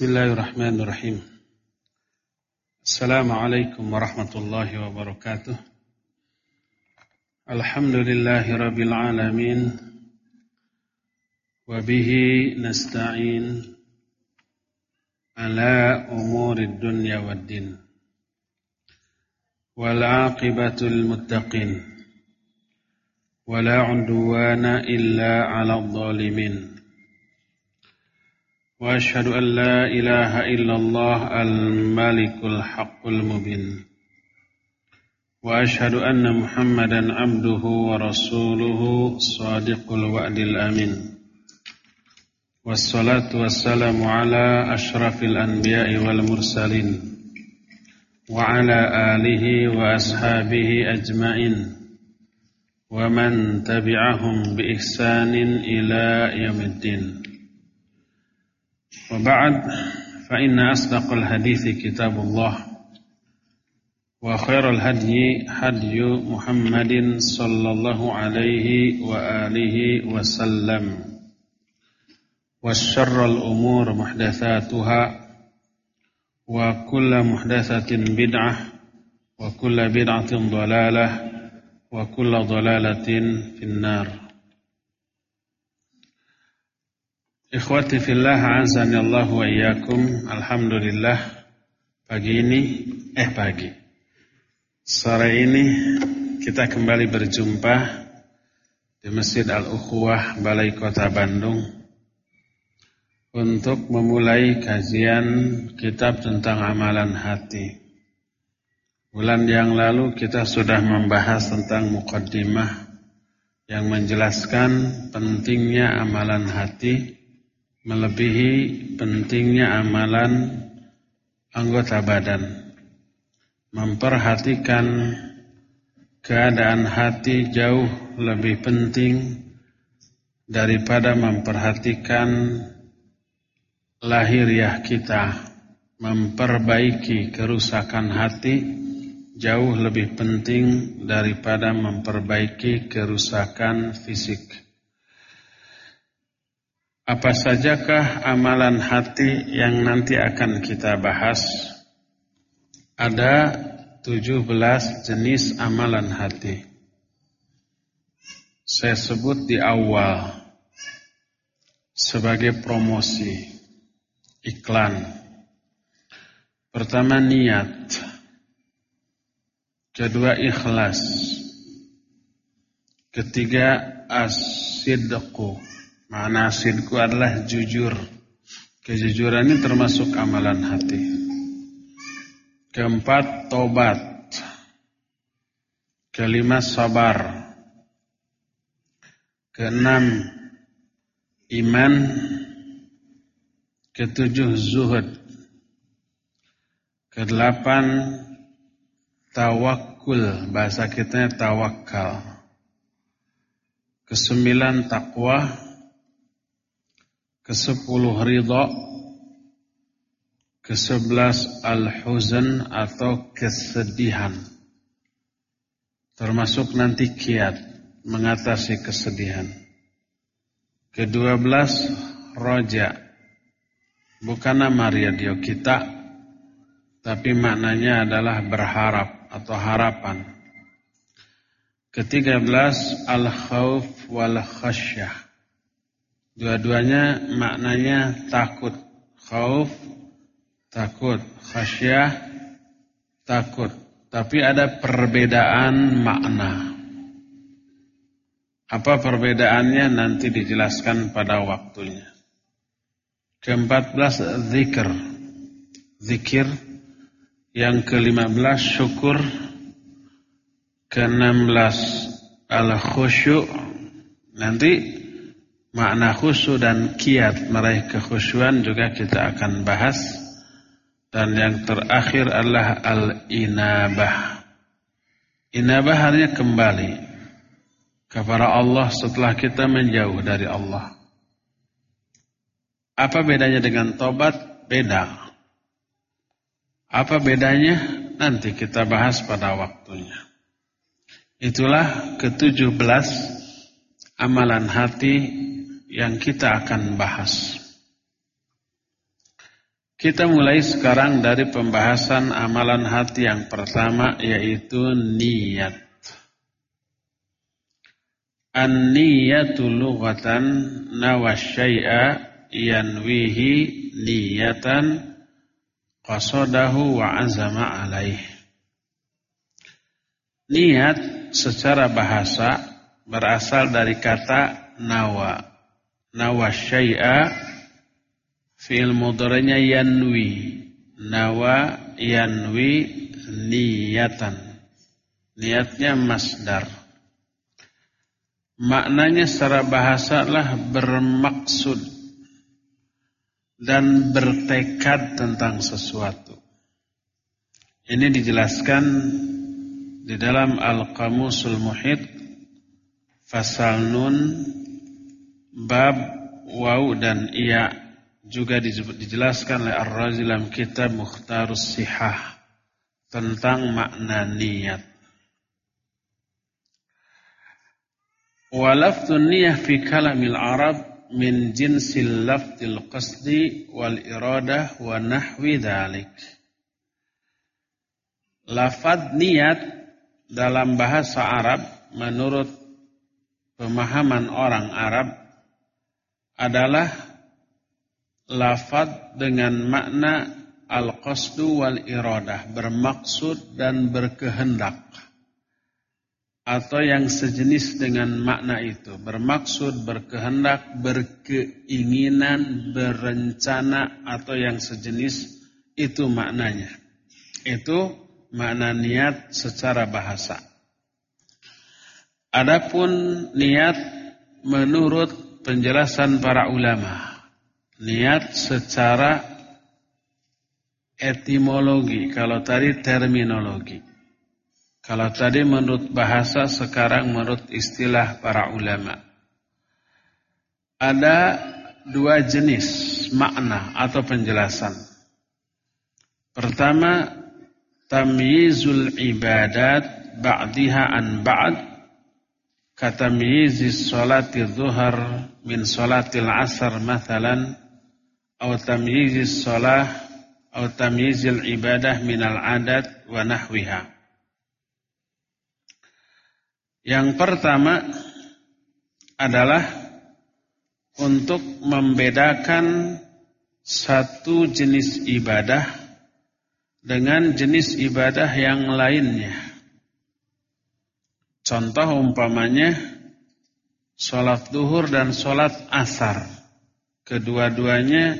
Bismillahirrahmanirrahim. Assalamualaikum warahmatullahi wabarakatuh. Alhamdulillahi rabbil alamin. Wabihi nasta'in ala umuri dunya wad din. Wal aqibatul muttaqin. Wala udwana illa ala dhalimin. واشهد ان لا اله الا الله الملك الحق المبين واشهد ان محمدا عبده ورسوله صادق الوعد الامين والصلاه والسلام على اشرف الانبياء والمرسلين وعلى اله واصحابه اجمعين ومن تبعهم باحسان الى يوم الدين وبعد فإن أصدق الحديث كتاب الله وخير الهدي هدي محمد صلى الله عليه وآله وسلم والشر الأمور محدثاتها وكل محدثة بدعة وكل بدعة ضلالة وكل ضلالة في النار. Ikhwati fillah azani Allah wa iyyakum. Alhamdulillah pagi ini eh pagi. Sore ini kita kembali berjumpa di Masjid Al-Ukhuwah Balai Kota Bandung untuk memulai kajian kitab tentang amalan hati. Bulan yang lalu kita sudah membahas tentang mukaddimah yang menjelaskan pentingnya amalan hati melebihi pentingnya amalan anggota badan. Memperhatikan keadaan hati jauh lebih penting daripada memperhatikan lahiriah kita. Memperbaiki kerusakan hati jauh lebih penting daripada memperbaiki kerusakan fisik. Apa sajakah amalan hati yang nanti akan kita bahas? Ada 17 jenis amalan hati. Saya sebut di awal sebagai promosi iklan. Pertama niat. Kedua ikhlas. Ketiga asidku Makna sidku adalah jujur. Kejujuran ini termasuk amalan hati. Keempat, tobat. Kelima, sabar. Keenam, iman. Ketujuh, zuhud. Kedelapan, tawakul. Bahasa kita tawakal. Kesembilan, takwa. Kesepuluh ridha Kesebelas al-huzan atau kesedihan. Termasuk nanti kiat Mengatasi kesedihan. Kedua belas roja. Bukan nama radio kita Tapi maknanya adalah berharap Atau harapan. Ketiga belas al-khawf wal-khasyah Dua-duanya maknanya takut. Khauf, takut. Khasyah, takut. Tapi ada perbedaan makna. Apa perbedaannya nanti dijelaskan pada waktunya. Keempat belas zikr. Zikir. Yang kelima belas syukur. Keenam belas al-khusyuk. Nanti Makna khusyuk dan kiat meraih kekhusyuan juga kita akan bahas. Dan yang terakhir adalah al-inabah. Inabah artinya kembali kepada Allah setelah kita menjauh dari Allah. Apa bedanya dengan tobat? Beda. Apa bedanya? Nanti kita bahas pada waktunya. Itulah ketujuh belas amalan hati yang kita akan bahas. Kita mulai sekarang dari pembahasan amalan hati yang pertama yaitu niat. An-niyatu lughatan nawa syai'a yanwihi niyatan qasadahu wa azama alaih. Niat secara bahasa berasal dari kata nawa. Nawa syai'a fi'il mudhari'nya yanwi. Nawa yanwi niyatan. Niatnya masdar. Maknanya secara bahasa lah bermaksud dan bertekad tentang sesuatu. Ini dijelaskan di dalam Al-Qamusul Muhit Fasal Nun Bab Waw dan Iya juga dijelaskan oleh Ar-Razilam kitab Mukhtarus Sihah tentang makna niat. Walaftun niyah fi kalamil Arab min jinsil lafdil qasdi wal iradah wa nahwi dhalik. Lafad niat dalam bahasa Arab menurut pemahaman orang Arab adalah lafad dengan makna al-qasdu wal iradah, bermaksud dan berkehendak atau yang sejenis dengan makna itu bermaksud berkehendak berkeinginan berencana atau yang sejenis itu maknanya. Itu makna niat secara bahasa. Adapun niat menurut penjelasan para ulama niat secara etimologi kalau tadi terminologi kalau tadi menurut bahasa, sekarang menurut istilah para ulama. Ada dua jenis makna atau penjelasan. Pertama, tamyizul ibadat ba'diha an ba'd katamyizis salati zuhar min salatil asar mathalan atau tamyizis salah atau tamyizil ibadah minal adat wa nahwiha. Yang pertama adalah untuk membedakan satu jenis ibadah dengan jenis ibadah yang lainnya. Contoh umpamanya sholat duhur dan sholat asar. Kedua-duanya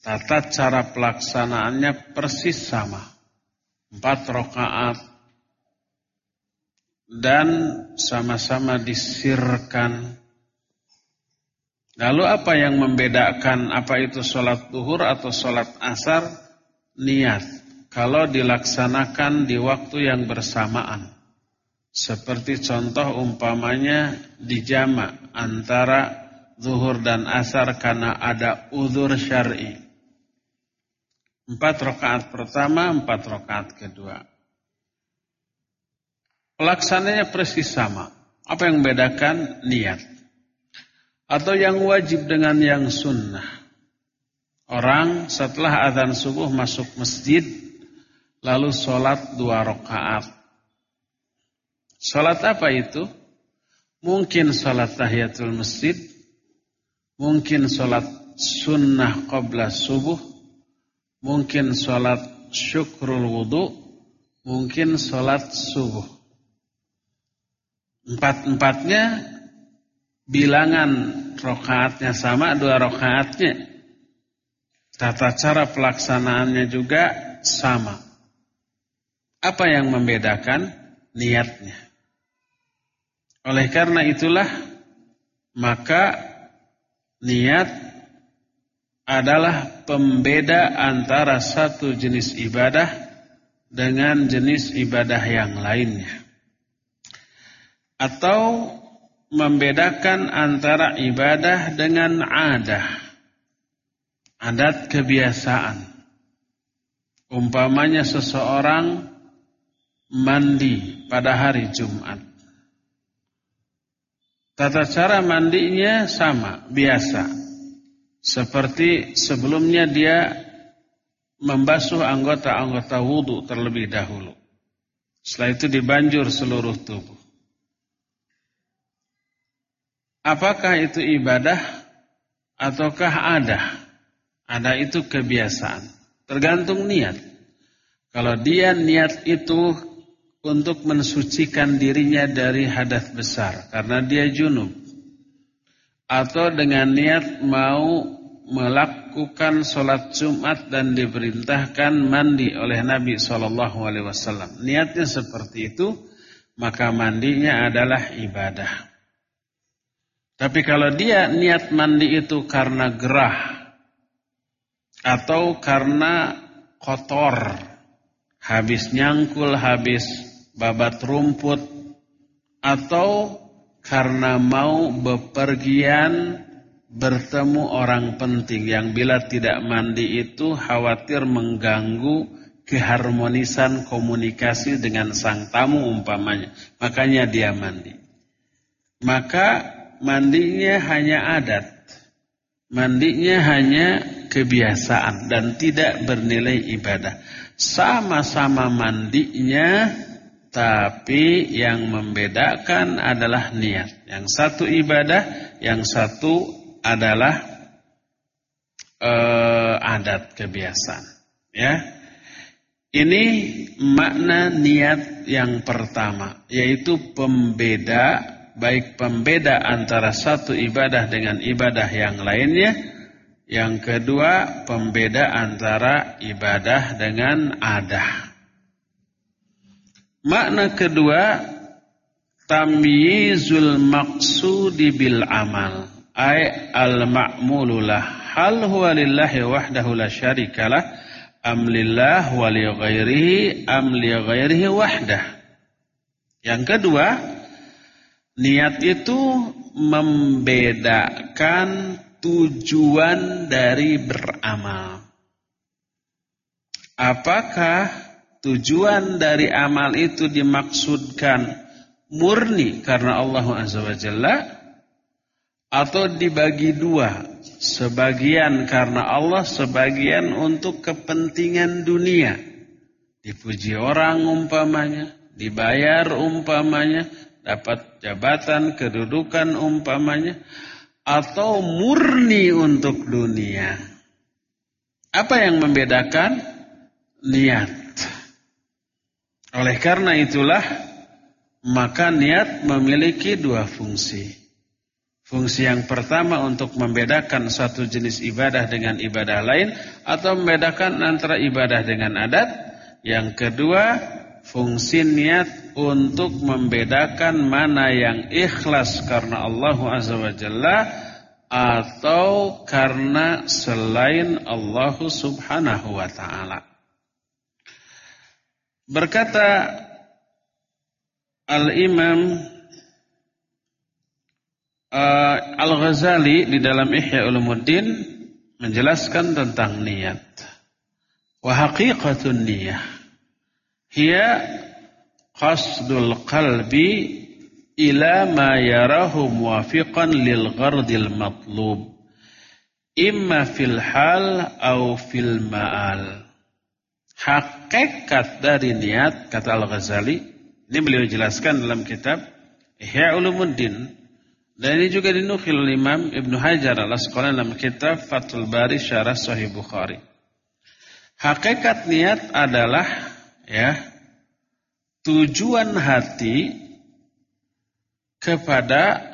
tata cara pelaksanaannya persis sama. Empat rakaat dan sama-sama disirkan. Lalu apa yang membedakan apa itu sholat duhur atau sholat asar? Niat. Kalau dilaksanakan di waktu yang bersamaan. Seperti contoh umpamanya di jama antara zuhur dan asar karena ada uzur syar'i. Empat rakaat pertama, empat rakaat kedua. Pelaksananya persis sama. Apa yang membedakan? Niat. Atau yang wajib dengan yang sunnah. Orang setelah adzan subuh masuk masjid, lalu sholat dua rakaat. Sholat apa itu? Mungkin sholat tahiyatul masjid, mungkin sholat sunnah qabla subuh, mungkin sholat syukrul wudu, mungkin sholat subuh. Empat-empatnya bilangan rokaatnya sama, dua rokaatnya. Tata cara pelaksanaannya juga sama. Apa yang membedakan? Niatnya. Oleh karena itulah, maka niat adalah pembeda antara satu jenis ibadah dengan jenis ibadah yang lainnya atau membedakan antara ibadah dengan adah. Adat kebiasaan. Umpamanya seseorang mandi pada hari Jumat. Tata cara mandinya sama, biasa. Seperti sebelumnya dia membasuh anggota-anggota wudhu terlebih dahulu. Setelah itu dibanjur seluruh tubuh. Apakah itu ibadah ataukah ada? Ada itu kebiasaan. Tergantung niat. Kalau dia niat itu untuk mensucikan dirinya dari hadas besar karena dia junub atau dengan niat mau melakukan sholat Jumat dan diperintahkan mandi oleh Nabi Shallallahu Alaihi Wasallam. Niatnya seperti itu, maka mandinya adalah ibadah. Tapi kalau dia niat mandi itu karena gerah atau karena kotor, habis nyangkul, habis babat rumput, atau karena mau bepergian bertemu orang penting yang bila tidak mandi itu khawatir mengganggu keharmonisan komunikasi dengan sang tamu umpamanya. Makanya dia mandi. Maka mandinya hanya adat. Mandinya hanya kebiasaan dan tidak bernilai ibadah. Sama-sama mandinya tapi yang membedakan adalah niat. Yang satu ibadah, yang satu adalah uh, adat kebiasaan. Ya, ini makna niat yang pertama, yaitu pembeda, baik pembeda antara satu ibadah dengan ibadah yang lainnya. Yang kedua, pembeda antara ibadah dengan adah. Makna kedua, tamyizul maqsudi bil amal ay al-ma'mululah hal huwa lillahi wahdahu la syarikalah am lillah wa li ghairihi am li ghairihi wahdah. Yang kedua, niat itu membedakan tujuan dari beramal. Apakah tujuan dari amal itu dimaksudkan murni karena Allah Azza wa Jalla atau dibagi dua? Sebagian karena Allah sebagian untuk kepentingan dunia. Dipuji orang umpamanya dibayar umpamanya dapat jabatan kedudukan umpamanya atau murni untuk dunia. Apa yang membedakan? Niat oleh karena itulah maka niat memiliki dua fungsi Fungsi yang pertama untuk membedakan satu jenis ibadah dengan ibadah lain atau membedakan antara ibadah dengan adat. Yang kedua, fungsi niat untuk membedakan mana yang ikhlas karena Allah Azza wa Jalla atau karena selain Allah Subhanahu wa taala. Berkata Al-Imam uh, Al-Ghazali di dalam Ihya Ulumuddin menjelaskan tentang niat. Wa haqiqatun niyah hiya qasdul qalbi ila ma yarahu muwafiqan lil ghardil matlub imma fil hal au fil ma'al. Hakikat dari niat kata Al-Ghazali ini beliau jelaskan dalam kitab Ihya Ulumuddin dan ini juga dinukil oleh Imam Ibn Hajar al-Asqalani dalam kitab Fathul Bari Syarah Sahih Bukhari. Hakikat niat adalah ya tujuan hati kepada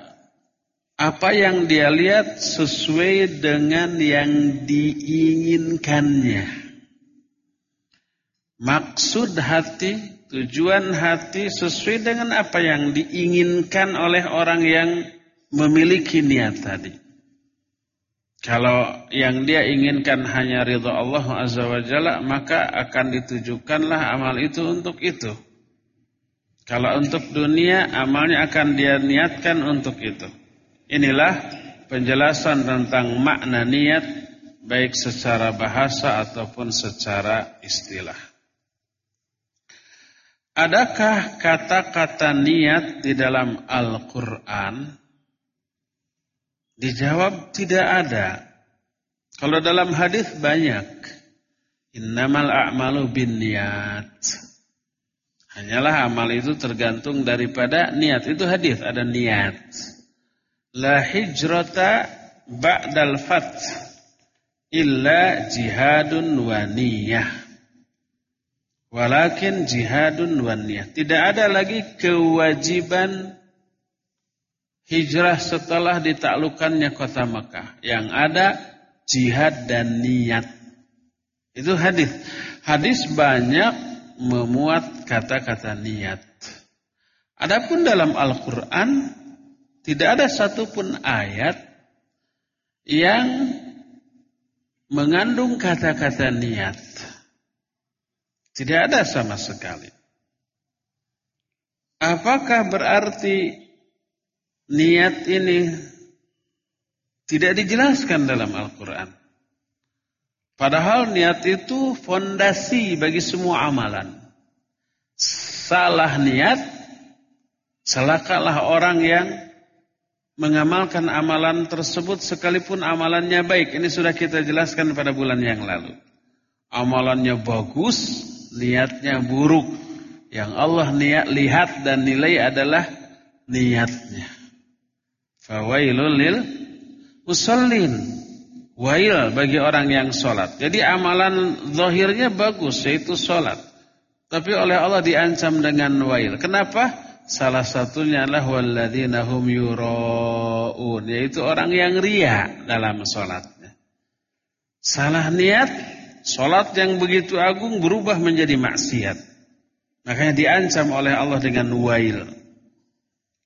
apa yang dia lihat sesuai dengan yang diinginkannya. Maksud hati, tujuan hati sesuai dengan apa yang diinginkan oleh orang yang memiliki niat tadi. Kalau yang dia inginkan hanya ridha Allah Azza wa Jalla, maka akan ditujukanlah amal itu untuk itu. Kalau untuk dunia, amalnya akan dia niatkan untuk itu. Inilah penjelasan tentang makna niat, baik secara bahasa ataupun secara istilah. Adakah kata-kata niat di dalam Al-Quran Dijawab tidak ada. Kalau dalam hadis banyak Innamal a'malu bin niat. Hanyalah amal itu tergantung daripada niat. Itu hadis ada niat. La hijrata ba'dal fat illa jihadun wa niyah. Walakin jihadun wa niyah. Tidak ada lagi kewajiban hijrah setelah ditaklukkannya kota Mekah. Yang ada jihad dan niat. Itu hadis. Hadis banyak memuat kata-kata niat. Adapun dalam Al-Quran tidak ada satupun ayat yang mengandung kata-kata niat. Tidak ada sama sekali. Apakah berarti niat ini tidak dijelaskan dalam Al-Quran? Padahal niat itu fondasi bagi semua amalan. Salah niat, celakalah orang yang mengamalkan amalan tersebut sekalipun amalannya baik. Ini sudah kita jelaskan pada bulan yang lalu. Amalannya bagus, niatnya buruk. Yang Allah niat, lihat dan nilai adalah niatnya. Fawailul lil musallin. Wail bagi orang yang sholat. Jadi amalan zahirnya bagus yaitu sholat. Tapi oleh Allah diancam dengan wail. Kenapa? Salah satunya adalah walladzina hum. Yaitu orang yang ria dalam sholatnya. Salah niat, sholat yang begitu agung berubah menjadi maksiat. Makanya diancam oleh Allah dengan wail.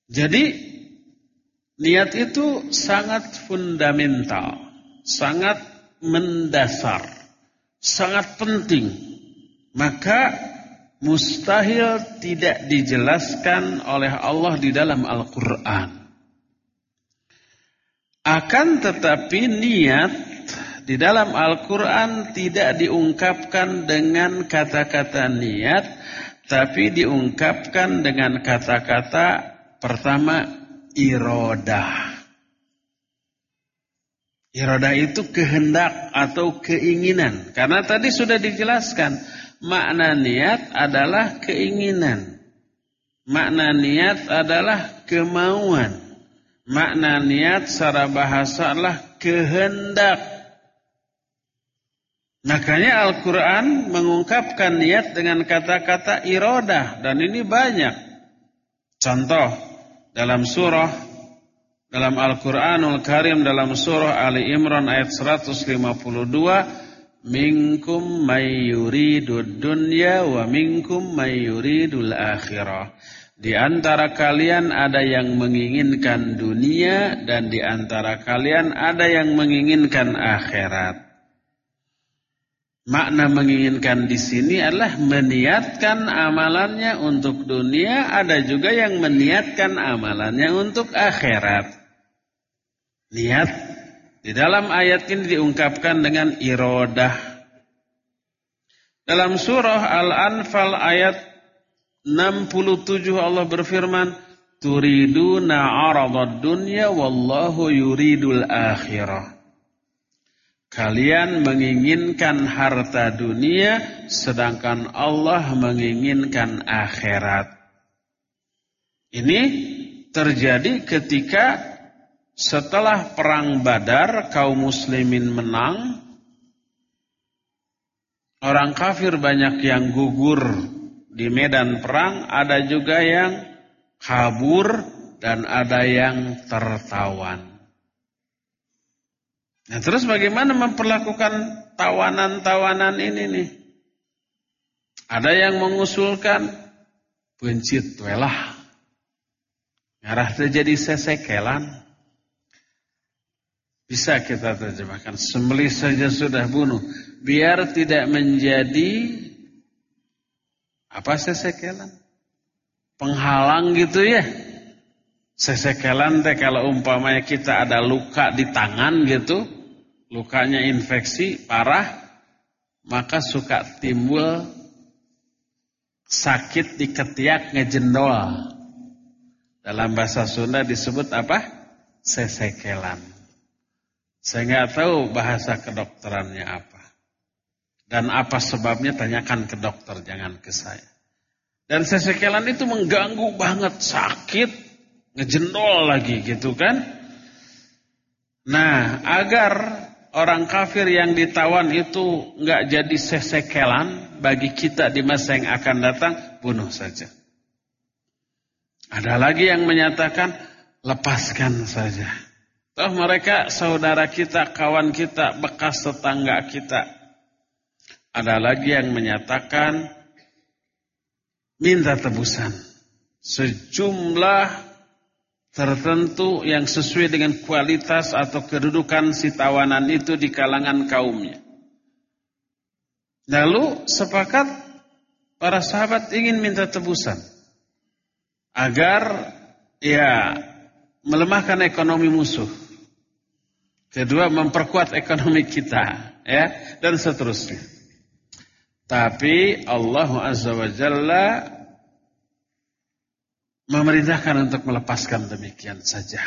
Jadi niat itu sangat fundamental sangat mendasar, sangat penting. Maka mustahil tidak dijelaskan oleh Allah di dalam Al-Quran. Akan tetapi niat di dalam Al-Quran tidak diungkapkan dengan kata-kata niat, tapi diungkapkan dengan kata-kata pertama irodah. Iradah itu kehendak atau keinginan. Karena tadi sudah dijelaskan, makna niat adalah keinginan. Makna niat adalah kemauan. Makna niat secara bahasa adalah kehendak. Makanya Al-Quran mengungkapkan niat dengan kata-kata irodah. Dan ini banyak. Contoh dalam surah dalam Al-Quranul Karim dalam surah Ali Imran ayat 152 minkum may yuridud dunya wa minkum may yuridul akhirah di antara kalian ada yang menginginkan dunia dan di antara kalian ada yang menginginkan akhirat Makna menginginkan di sini adalah meniatkan amalannya untuk dunia, ada juga yang meniatkan amalannya untuk akhirat. Lihat, di dalam ayat ini diungkapkan dengan irodah. Dalam surah Al-Anfal ayat 67 Allah berfirman, Turiduna aradad dunya wallahu yuridul akhirah. Kalian menginginkan harta dunia sedangkan Allah menginginkan akhirat. Ini terjadi ketika setelah perang Badar kaum muslimin menang Orang kafir banyak yang gugur di medan perang, ada juga yang kabur dan ada yang tertawan. Nah, terus bagaimana memperlakukan tawanan-tawanan ini nih? Ada yang mengusulkan bencit welah. Ngarah terjadi sesekelan. Bisa kita terjemahkan. Sembelih saja sudah bunuh. Biar tidak menjadi apa sesekelan? Penghalang gitu ya. Sesekelan teh kalau umpamanya kita ada luka di tangan gitu. Lukanya infeksi parah. Maka suka timbul sakit di ketiak ngejendol. Dalam bahasa Sunda disebut apa? Sesekelan. Saya nggak tahu bahasa kedokterannya apa. Dan apa sebabnya tanyakan ke dokter, jangan ke saya. Dan sesekelan itu mengganggu banget, sakit, ngejendol lagi gitu kan. Nah, agar orang kafir yang ditawan itu nggak jadi sesekelan bagi kita di masa yang akan datang, bunuh saja. Ada lagi yang menyatakan lepaskan saja. Toh mereka saudara kita, kawan kita, bekas tetangga kita. Ada lagi yang menyatakan minta tebusan. Sejumlah tertentu yang sesuai dengan kualitas atau kedudukan si tawanan itu di kalangan kaumnya. Lalu sepakat para sahabat ingin minta tebusan agar ya melemahkan ekonomi musuh. Kedua memperkuat ekonomi kita ya dan seterusnya. Tapi Allah Azza wa Jalla memerintahkan untuk melepaskan demikian saja.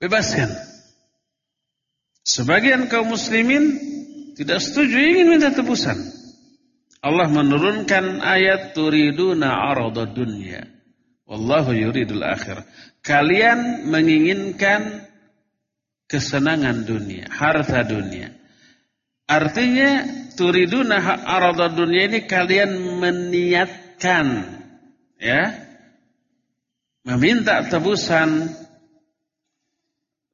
Bebaskan. Sebagian kaum muslimin tidak setuju ingin minta tebusan. Allah menurunkan ayat turiduna arada dunya. Wallahu yuridul akhir. Kalian menginginkan kesenangan dunia, harta dunia. Artinya turiduna arada dunia ini kalian meniatkan ya meminta tebusan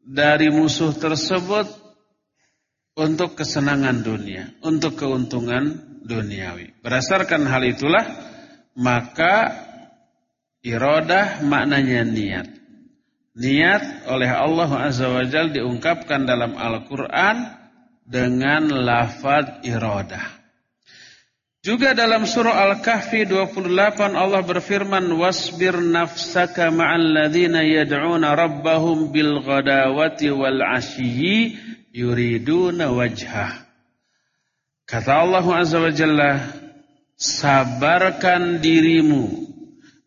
dari musuh tersebut untuk kesenangan dunia, untuk keuntungan duniawi. Berdasarkan hal itulah maka iradah maknanya niat. Niat oleh Allah Azza wa Jalla diungkapkan dalam Al-Qur'an dengan lafaz iradah. Juga dalam surah Al-Kahfi 28 Allah berfirman wasbir nafsaka ma'al ladzina yad'una rabbahum bil ghadawati wal 'ashyi yuriduna wajhah. Kata Allah Azza wa Jalla, sabarkan dirimu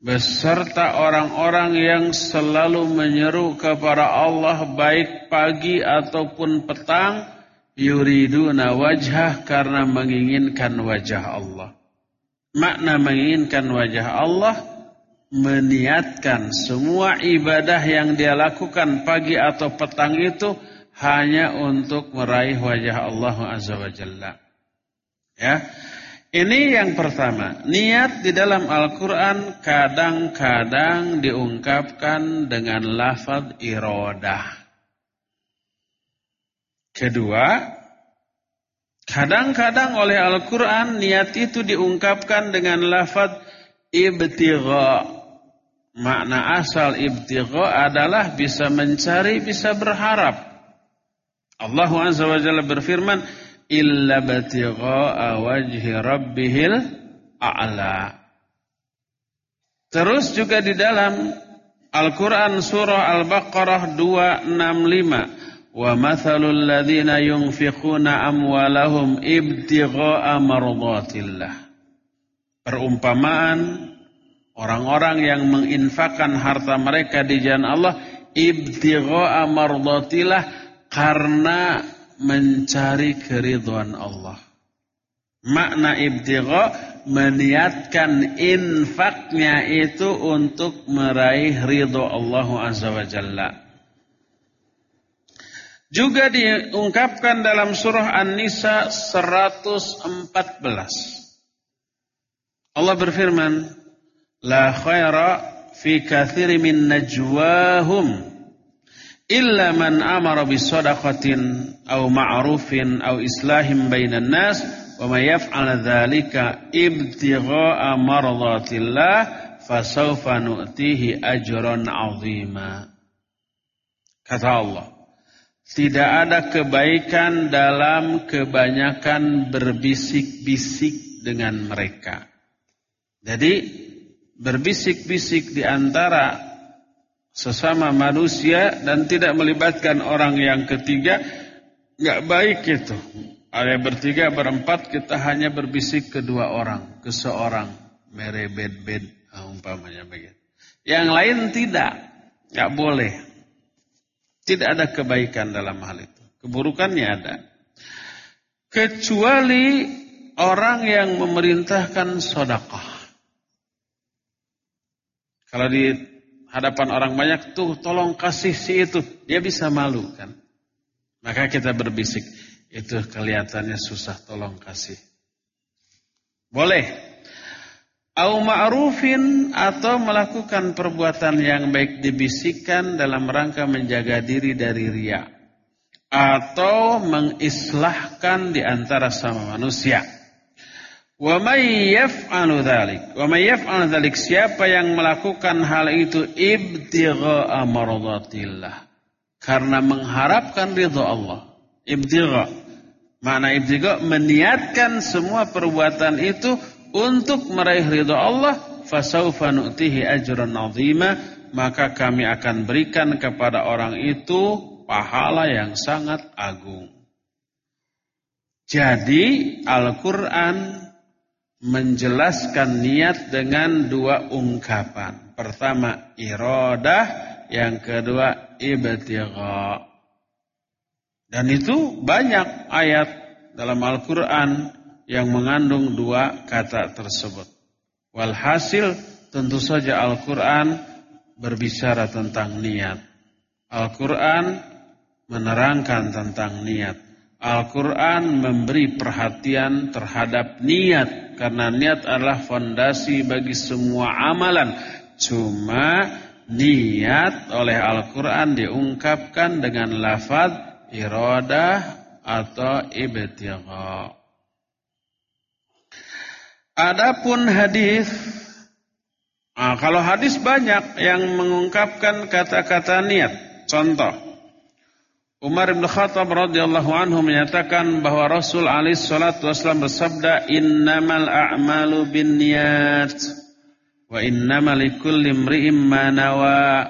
beserta orang-orang yang selalu menyeru kepada Allah baik pagi ataupun petang yuriduna wajhah karena menginginkan wajah Allah. Makna menginginkan wajah Allah meniatkan semua ibadah yang dia lakukan pagi atau petang itu hanya untuk meraih wajah Allah Azza wa Jalla. Ya. Ini yang pertama, niat di dalam Al-Qur'an kadang-kadang diungkapkan dengan lafaz iradah. Kedua, kadang-kadang oleh Al-Quran niat itu diungkapkan dengan lafad ibtigha. Makna asal ibtigha adalah bisa mencari, bisa berharap. Allah Azza wa Jalla berfirman, illa batigha wajhi rabbihil a'la. Terus juga di dalam Al-Quran surah Al-Baqarah 265. Wa mathalul ladzina yunfiquna amwalahum ibtigha'a mardatillah. Perumpamaan orang-orang yang menginfakkan harta mereka di jalan Allah ibtigha'a mardatillah karena mencari keridhaan Allah. Makna ibtigha meniatkan infaknya itu untuk meraih ridho Allah Azza wa Jalla. Juga diungkapkan dalam surah An-Nisa 114. Allah berfirman, La khaira fi kathiri min najwahum illa man amara bisadaqatin aw ma'rufin aw islahim bainan nas wa may yaf'al dzalika ibtigha'a mardatillah fasawfa nu'tihi ajran 'azima. Kata Allah, tidak ada kebaikan dalam kebanyakan berbisik-bisik dengan mereka. Jadi berbisik-bisik di antara sesama manusia dan tidak melibatkan orang yang ketiga nggak baik itu. Ada bertiga berempat kita hanya berbisik kedua orang, ke seorang merebed-bed ah, umpamanya begitu. Yang lain tidak, nggak boleh. Tidak ada kebaikan dalam hal itu. Keburukannya ada. Kecuali orang yang memerintahkan sodakah. Kalau di hadapan orang banyak tuh tolong kasih si itu, dia bisa malu kan. Maka kita berbisik, itu kelihatannya susah tolong kasih. Boleh. Au ma'rufin atau melakukan perbuatan yang baik dibisikkan dalam rangka menjaga diri dari ria atau mengislahkan di antara sama manusia. Wa may yaf'alu dzalik? Wa may yaf'alu dzalik? Siapa yang melakukan hal itu ibtigha'a mardatillah. Karena mengharapkan ridha Allah. Ibtigha. Makna ibtigha meniatkan semua perbuatan itu untuk meraih ridha Allah, fasaufa nu'tihi ajran 'azima, maka kami akan berikan kepada orang itu pahala yang sangat agung. Jadi Al-Qur'an menjelaskan niat dengan dua ungkapan. Pertama iradah, yang kedua ibtigha. Dan itu banyak ayat dalam Al-Qur'an yang mengandung dua kata tersebut. Walhasil tentu saja Al-Qur'an berbicara tentang niat. Al-Qur'an menerangkan tentang niat. Al-Quran memberi perhatian terhadap niat karena niat adalah fondasi bagi semua amalan. Cuma niat oleh Al-Quran diungkapkan dengan lafaz iradah atau ibtigha. Adapun hadis, nah, kalau hadis banyak yang mengungkapkan kata-kata niat. Contoh, Umar bin Khattab radhiyallahu anhu menyatakan bahwa Rasul alaihi wasallam bersabda innamal a'malu binniyat wa innamal likulli imri'in ma nawa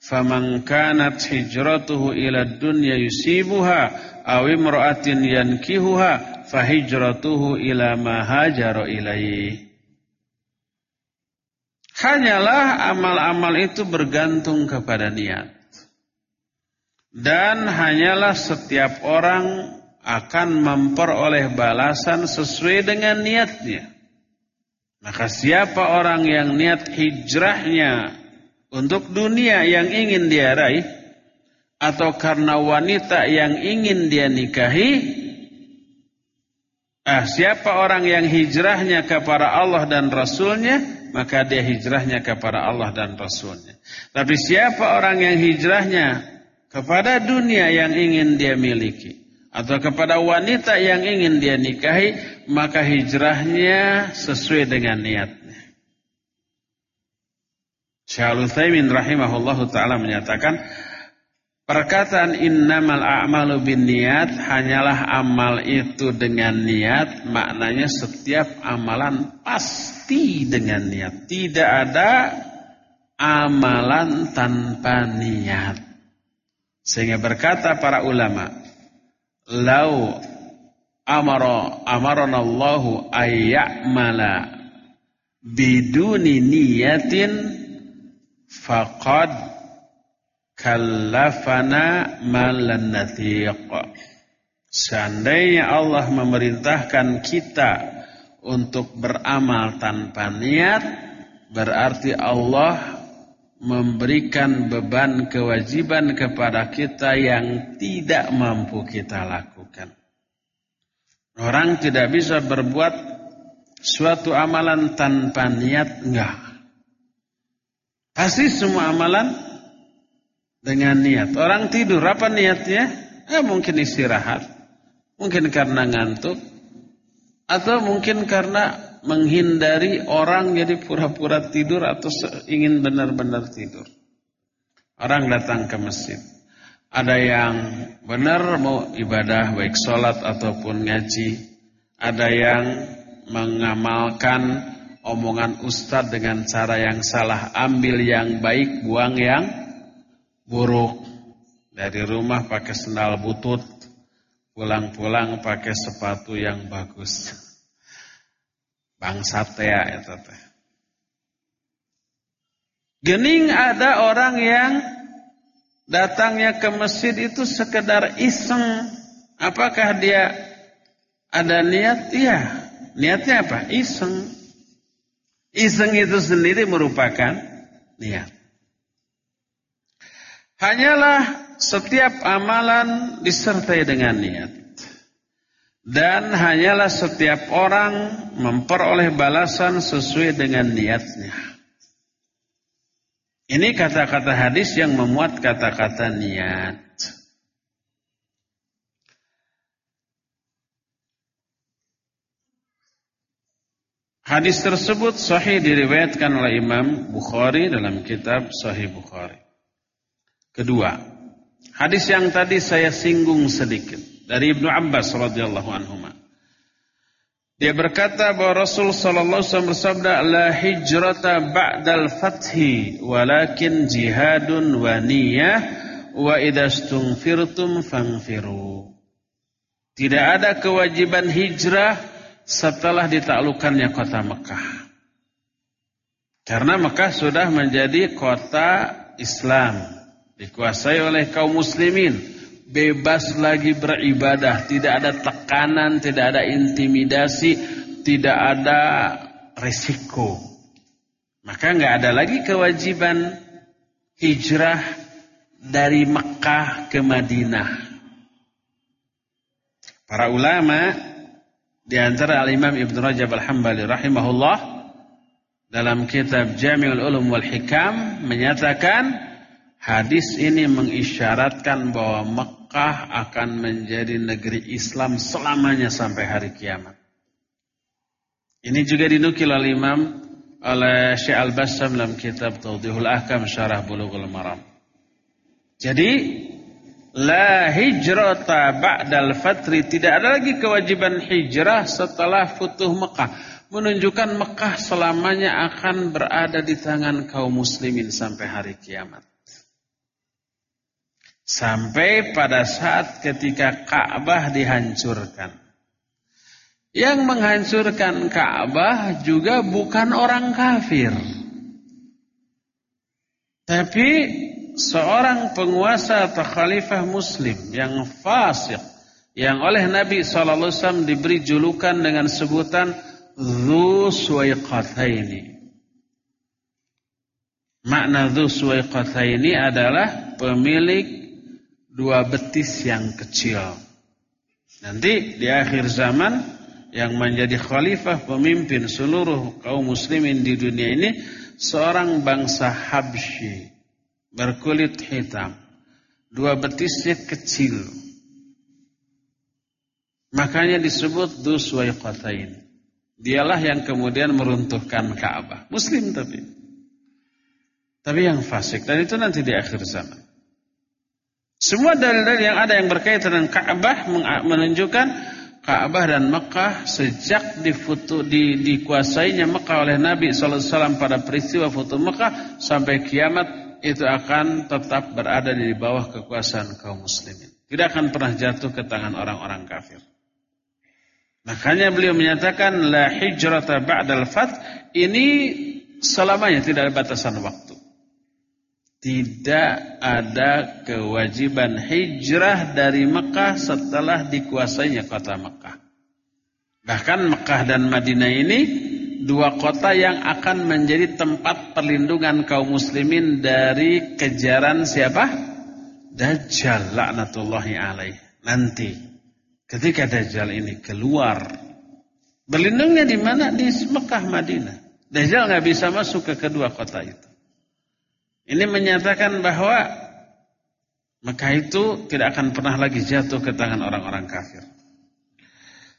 faman kanat hijratuhu ila dunya yusibuha aw imra'atin yankihuha fahijratuhu ila ma hajara ilaihi Hanyalah amal-amal itu bergantung kepada niat. Dan hanyalah setiap orang akan memperoleh balasan sesuai dengan niatnya. Maka siapa orang yang niat hijrahnya untuk dunia yang ingin dia raih, atau karena wanita yang ingin dia nikahi, ah, siapa orang yang hijrahnya kepada Allah dan Rasulnya, maka dia hijrahnya kepada Allah dan Rasulnya. Tapi siapa orang yang hijrahnya kepada dunia yang ingin dia miliki atau kepada wanita yang ingin dia nikahi maka hijrahnya sesuai dengan niatnya. Syaikhul Utsaimin rahimahullahu taala menyatakan perkataan innamal a'malu niat hanyalah amal itu dengan niat. Maknanya setiap amalan pasti dengan niat. Tidak ada amalan tanpa niat. Sehingga berkata para ulama, "Lau amara amarana Allahu ayya'mala biduni niyatin faqad kallafana malan natiq." Seandainya Allah memerintahkan kita untuk beramal tanpa niat, berarti Allah memberikan beban kewajiban kepada kita yang tidak mampu kita lakukan. Orang tidak bisa berbuat suatu amalan tanpa niat, enggak. Pasti semua amalan dengan niat. Orang tidur, apa niatnya? Eh, mungkin istirahat. Mungkin karena ngantuk. Atau mungkin karena menghindari orang jadi pura-pura tidur atau ingin benar-benar tidur. Orang datang ke masjid. Ada yang benar mau ibadah baik sholat ataupun ngaji. Ada yang mengamalkan omongan ustadz dengan cara yang salah. Ambil yang baik, buang yang buruk. Dari rumah pakai sendal butut. Pulang-pulang pakai sepatu yang bagus. Bangsa ya itu teh. Gening ada orang yang datangnya ke masjid itu sekedar iseng. Apakah dia ada niat? Iya. Niatnya apa? Iseng. Iseng itu sendiri merupakan niat. Hanyalah setiap amalan disertai dengan niat. Dan hanyalah setiap orang memperoleh balasan sesuai dengan niatnya. Ini kata-kata hadis yang memuat kata-kata niat. Hadis tersebut sahih diriwayatkan oleh Imam Bukhari dalam kitab Sahih Bukhari. Kedua, hadis yang tadi saya singgung sedikit dari Ibnu Abbas radhiyallahu anhu. Dia berkata bahwa Rasul sallallahu alaihi wasallam bersabda la hijrata ba'dal fathi walakin jihadun wa niyyah wa idastunfirtum fangfiru. Tidak ada kewajiban hijrah setelah ditaklukkannya kota Mekah. Karena Mekah sudah menjadi kota Islam, dikuasai oleh kaum muslimin, bebas lagi beribadah, tidak ada tekanan, tidak ada intimidasi, tidak ada risiko. Maka nggak ada lagi kewajiban hijrah dari Mekah ke Madinah. Para ulama di antara Al-Imam Ibn Rajab Al-Hambali rahimahullah dalam kitab Jami'ul Ulum wal Hikam menyatakan hadis ini mengisyaratkan bahwa Mekah akan menjadi negeri Islam selamanya sampai hari kiamat. Ini juga dinukil oleh Imam oleh Syekh Al-Bassam dalam kitab Tawdihul Ahkam Syarah Bulughul Maram. Jadi La hijrata ba'dal fatri. Tidak ada lagi kewajiban hijrah setelah futuh Mekah. Menunjukkan Mekah selamanya akan berada di tangan kaum muslimin sampai hari kiamat. Sampai pada saat ketika Ka'bah dihancurkan. Yang menghancurkan Ka'bah juga bukan orang kafir. Tapi seorang penguasa atau khalifah muslim yang fasik yang oleh Nabi SAW diberi julukan dengan sebutan Dhu. Makna Dhu adalah pemilik dua betis yang kecil. Nanti di akhir zaman yang menjadi khalifah pemimpin seluruh kaum muslimin di dunia ini seorang bangsa Habsyi berkulit hitam, dua betisnya kecil. Makanya disebut duswaiqatain. Dialah yang kemudian meruntuhkan Ka'bah. Muslim tapi. Tapi yang fasik. Dan itu nanti di akhir zaman. Semua dalil-dalil yang ada yang berkaitan dengan Ka'bah menunjukkan Ka'bah dan Mekah sejak difutu, di, dikuasainya Mekah oleh Nabi SAW pada peristiwa foto Mekah sampai kiamat itu akan tetap berada di bawah kekuasaan kaum muslimin. Tidak akan pernah jatuh ke tangan orang-orang kafir. Makanya beliau menyatakan la hijrata ba'dal fath ini selamanya tidak ada batasan waktu. Tidak ada kewajiban hijrah dari Mekah setelah dikuasainya kota Mekah. Bahkan Mekah dan Madinah ini dua kota yang akan menjadi tempat perlindungan kaum muslimin dari kejaran siapa? Dajjal laknatullahi alaih. Nanti ketika Dajjal ini keluar berlindungnya di mana? Di Mekah Madinah. Dajjal nggak bisa masuk ke kedua kota itu. Ini menyatakan bahwa Mekah itu tidak akan pernah lagi jatuh ke tangan orang-orang kafir.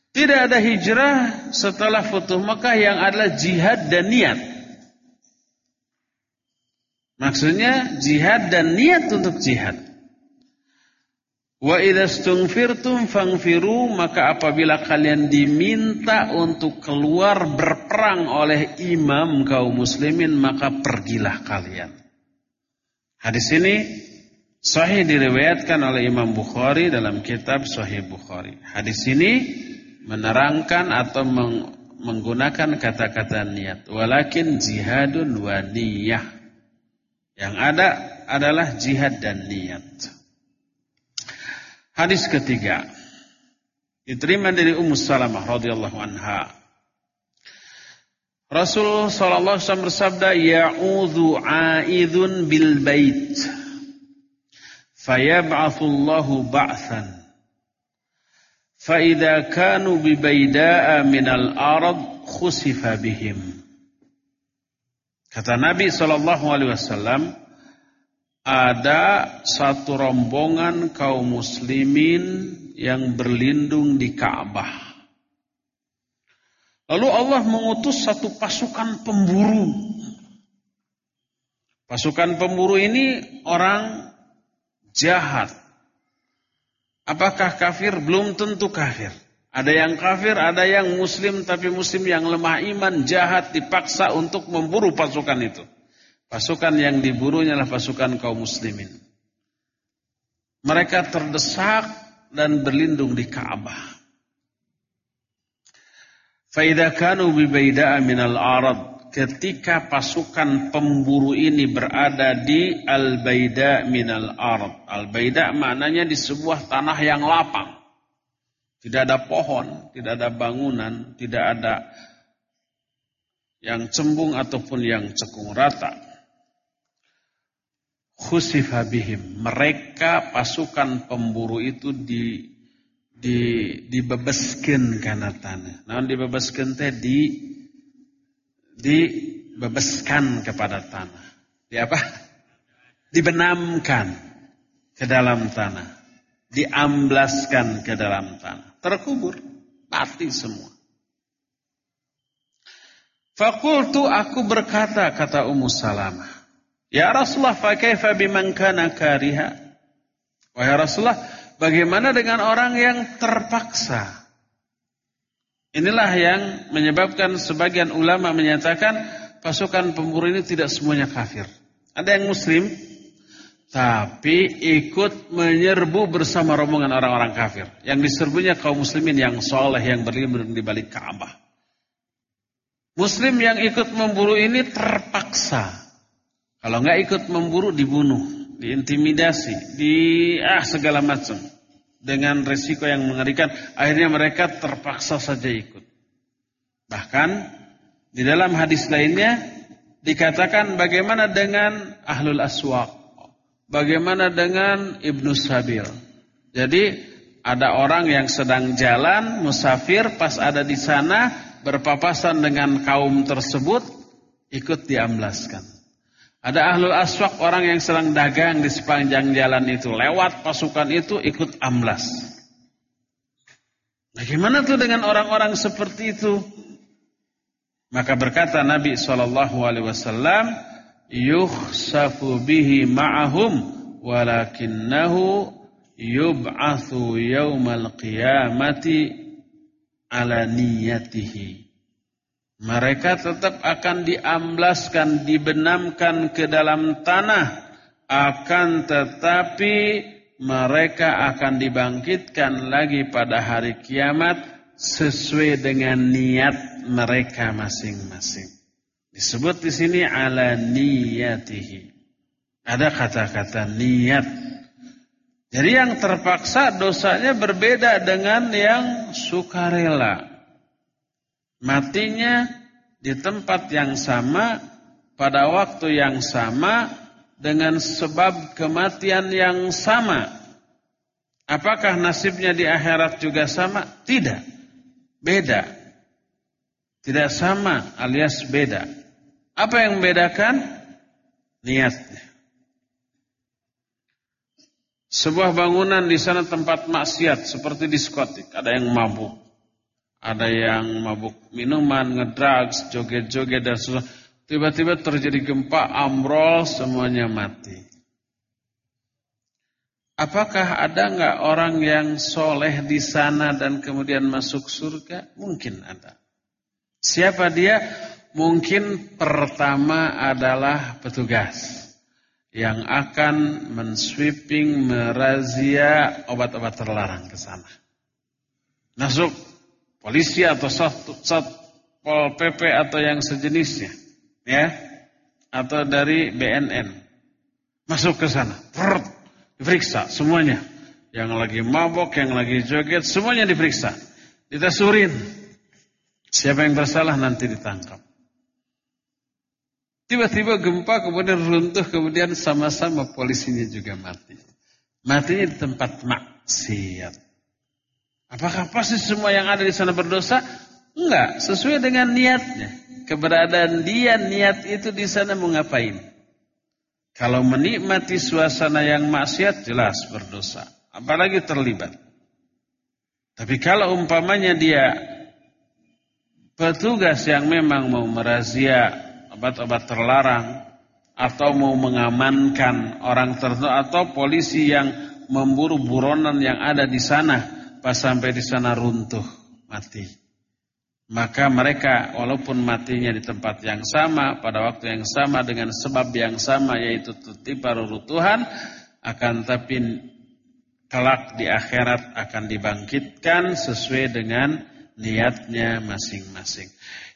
Tidak ada hijrah setelah Futuh Mekah yang adalah jihad dan niat. Maksudnya jihad dan niat untuk jihad. Wa idastungfirtum fangfiru maka apabila kalian diminta untuk keluar berperang oleh imam kaum muslimin maka pergilah kalian. Hadis ini sahih diriwayatkan oleh Imam Bukhari dalam kitab Sahih Bukhari. Hadis ini menerangkan atau meng, menggunakan kata-kata niat. Walakin jihadun wa niyah. Yang ada adalah jihad dan niat. Hadis ketiga. Diterima dari Ummu Salamah radhiyallahu anha. Rasul sallallahu alaihi wasallam bersabda ya'udzu aidun bil bait. Fayab'athu Allahu ba'than. Fa idza kanu bi baida'a minal ard khusifa bihim. Kata Nabi sallallahu alaihi wasallam ada satu rombongan kaum muslimin yang berlindung di Ka'bah. Lalu Allah mengutus satu pasukan pemburu. Pasukan pemburu ini orang jahat. Apakah kafir? Belum tentu kafir. Ada yang kafir, ada yang muslim, tapi muslim yang lemah iman, jahat, dipaksa untuk memburu pasukan itu. Pasukan yang diburunya adalah pasukan kaum muslimin. Mereka terdesak dan berlindung di Ka'bah. Faidah kanu bibaida'a minal arad. Ketika pasukan pemburu ini berada di al-baida minal arad. Al-baida maknanya di sebuah tanah yang lapang. Tidak ada pohon, tidak ada bangunan, tidak ada yang cembung ataupun yang cekung rata khusifa bihim. Mereka pasukan pemburu itu di di dibebaskan karena tanah. Nah, dibebaskan teh di dibebaskan kepada tanah. Di apa? Dibenamkan ke dalam tanah. Diamblaskan ke dalam tanah. Terkubur. Mati semua. Fakultu aku berkata, kata Ummu Salamah. Ya Rasulullah, fakaifa biman kana kariha? Wahai Rasulullah, bagaimana dengan orang yang terpaksa? Inilah yang menyebabkan sebagian ulama menyatakan pasukan pemburu ini tidak semuanya kafir. Ada yang muslim, tapi ikut menyerbu bersama rombongan orang-orang kafir. Yang diserbunya kaum muslimin yang soleh, yang berlindung di balik Ka'bah. Muslim yang ikut memburu ini terpaksa. Kalau nggak ikut memburu dibunuh, diintimidasi, di ah segala macam. Dengan resiko yang mengerikan, akhirnya mereka terpaksa saja ikut. Bahkan di dalam hadis lainnya dikatakan bagaimana dengan ahlul aswaq, bagaimana dengan ibnu sabil. Jadi ada orang yang sedang jalan musafir pas ada di sana berpapasan dengan kaum tersebut ikut diamblaskan. Ada ahlul aswak orang yang sedang dagang di sepanjang jalan itu. Lewat pasukan itu ikut amblas. Bagaimana tuh dengan orang-orang seperti itu? Maka berkata Nabi SAW, Yukhsafu bihi ma'ahum walakinnahu yub'athu yawmal qiyamati ala niyatihi. Mereka tetap akan diamblaskan, dibenamkan ke dalam tanah. Akan tetapi mereka akan dibangkitkan lagi pada hari kiamat sesuai dengan niat mereka masing-masing. Disebut di sini ala niyatihi. Ada kata-kata niat. Jadi yang terpaksa dosanya berbeda dengan yang sukarela. Matinya di tempat yang sama, pada waktu yang sama, dengan sebab kematian yang sama. Apakah nasibnya di akhirat juga sama? Tidak. Beda. Tidak sama alias beda. Apa yang membedakan? Niatnya. Sebuah bangunan di sana tempat maksiat seperti diskotik, ada yang mabuk ada yang mabuk minuman, ngedrugs, joget-joget dan susah. Tiba-tiba terjadi gempa, amrol, semuanya mati. Apakah ada nggak orang yang soleh di sana dan kemudian masuk surga? Mungkin ada. Siapa dia? Mungkin pertama adalah petugas yang akan mensweeping, merazia obat-obat terlarang ke sana. Masuk polisi atau satpol pp atau yang sejenisnya, ya, atau dari BNN masuk ke sana, Prr, diperiksa semuanya, yang lagi mabok, yang lagi joget, semuanya diperiksa, ditasurin, siapa yang bersalah nanti ditangkap. Tiba-tiba gempa kemudian runtuh kemudian sama-sama polisinya juga mati. Matinya di tempat maksiat. Apakah pasti semua yang ada di sana berdosa? Enggak, sesuai dengan niatnya. Keberadaan dia niat itu di sana mau ngapain? Kalau menikmati suasana yang maksiat jelas berdosa, apalagi terlibat. Tapi kalau umpamanya dia petugas yang memang mau merazia obat-obat terlarang atau mau mengamankan orang tertentu atau polisi yang memburu buronan yang ada di sana pas sampai di sana runtuh mati. Maka mereka walaupun matinya di tempat yang sama pada waktu yang sama dengan sebab yang sama yaitu tertimpa reruntuhan akan tapi kelak di akhirat akan dibangkitkan sesuai dengan niatnya masing-masing.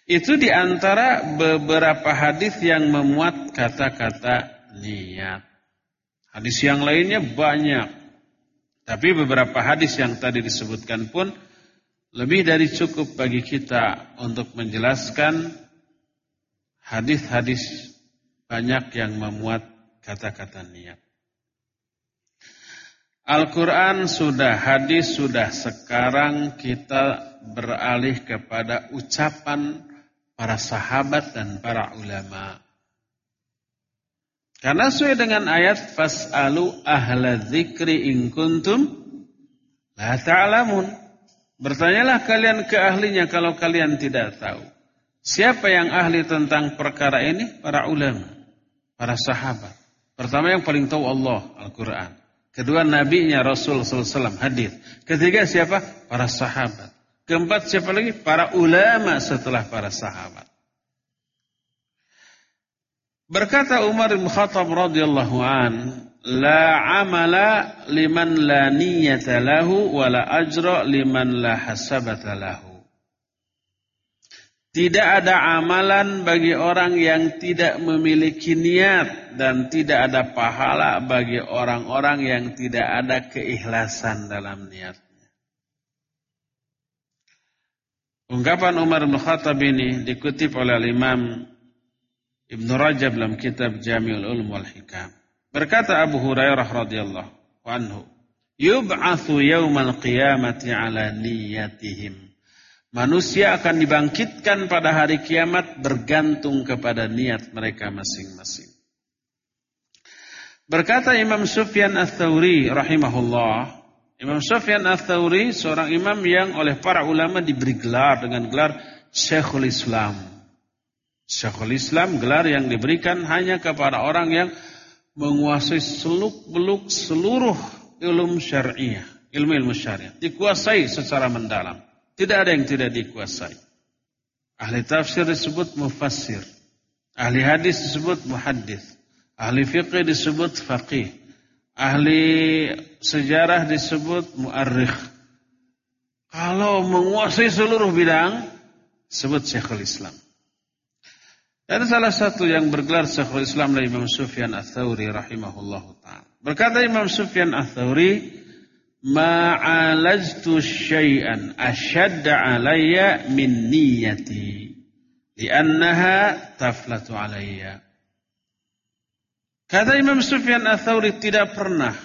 Itu di antara beberapa hadis yang memuat kata-kata niat. Hadis yang lainnya banyak. Tapi beberapa hadis yang tadi disebutkan pun lebih dari cukup bagi kita untuk menjelaskan hadis-hadis banyak yang memuat kata-kata niat. Al-Quran sudah, hadis sudah, sekarang kita beralih kepada ucapan para sahabat dan para ulama. Karena sesuai dengan ayat fas'alu ahla dzikri in kuntum la ta'lamun. Bertanyalah kalian ke ahlinya kalau kalian tidak tahu. Siapa yang ahli tentang perkara ini? Para ulama, para sahabat. Pertama yang paling tahu Allah, Al-Quran. Kedua nabinya Rasul SAW hadir. Ketiga siapa? Para sahabat. Keempat siapa lagi? Para ulama setelah para sahabat. Berkata Umar bin Khattab radhiyallahu an, la amala liman la niyyata lahu wa la ajra liman la hasabata lahu. Tidak ada amalan bagi orang yang tidak memiliki niat dan tidak ada pahala bagi orang-orang yang tidak ada keikhlasan dalam niatnya. Ungkapan Umar bin Khattab ini dikutip oleh Imam Ibn Rajab dalam kitab Jami'ul Ulum wal Hikam. Berkata Abu Hurairah radhiyallahu anhu, "Yub'atsu yaumal qiyamati ala niyyatihim." Manusia akan dibangkitkan pada hari kiamat bergantung kepada niat mereka masing-masing. Berkata Imam Sufyan Ats-Tsauri rahimahullah, Imam Sufyan Ats-Tsauri seorang imam yang oleh para ulama diberi gelar dengan gelar Syekhul Islam. Syekhul Islam gelar yang diberikan hanya kepada orang yang menguasai seluk-beluk seluruh ilmu syariah, ilmu-ilmu syariah, dikuasai secara mendalam. Tidak ada yang tidak dikuasai. Ahli tafsir disebut mufassir. Ahli hadis disebut muhaddis. Ahli fiqh disebut faqih. Ahli sejarah disebut muarrikh. Kalau menguasai seluruh bidang, sebut Syekhul Islam. Dan salah satu yang bergelar Syekhul Islam adalah Imam Sufyan Ats-Tsauri rahimahullahu taala. Berkata Imam Sufyan Ats-Tsauri, ma'alajtu syai'an ashadda alayya min niyati li'annaha taflatu alayya kata Imam Sufyan Ats-Tsauri tidak pernah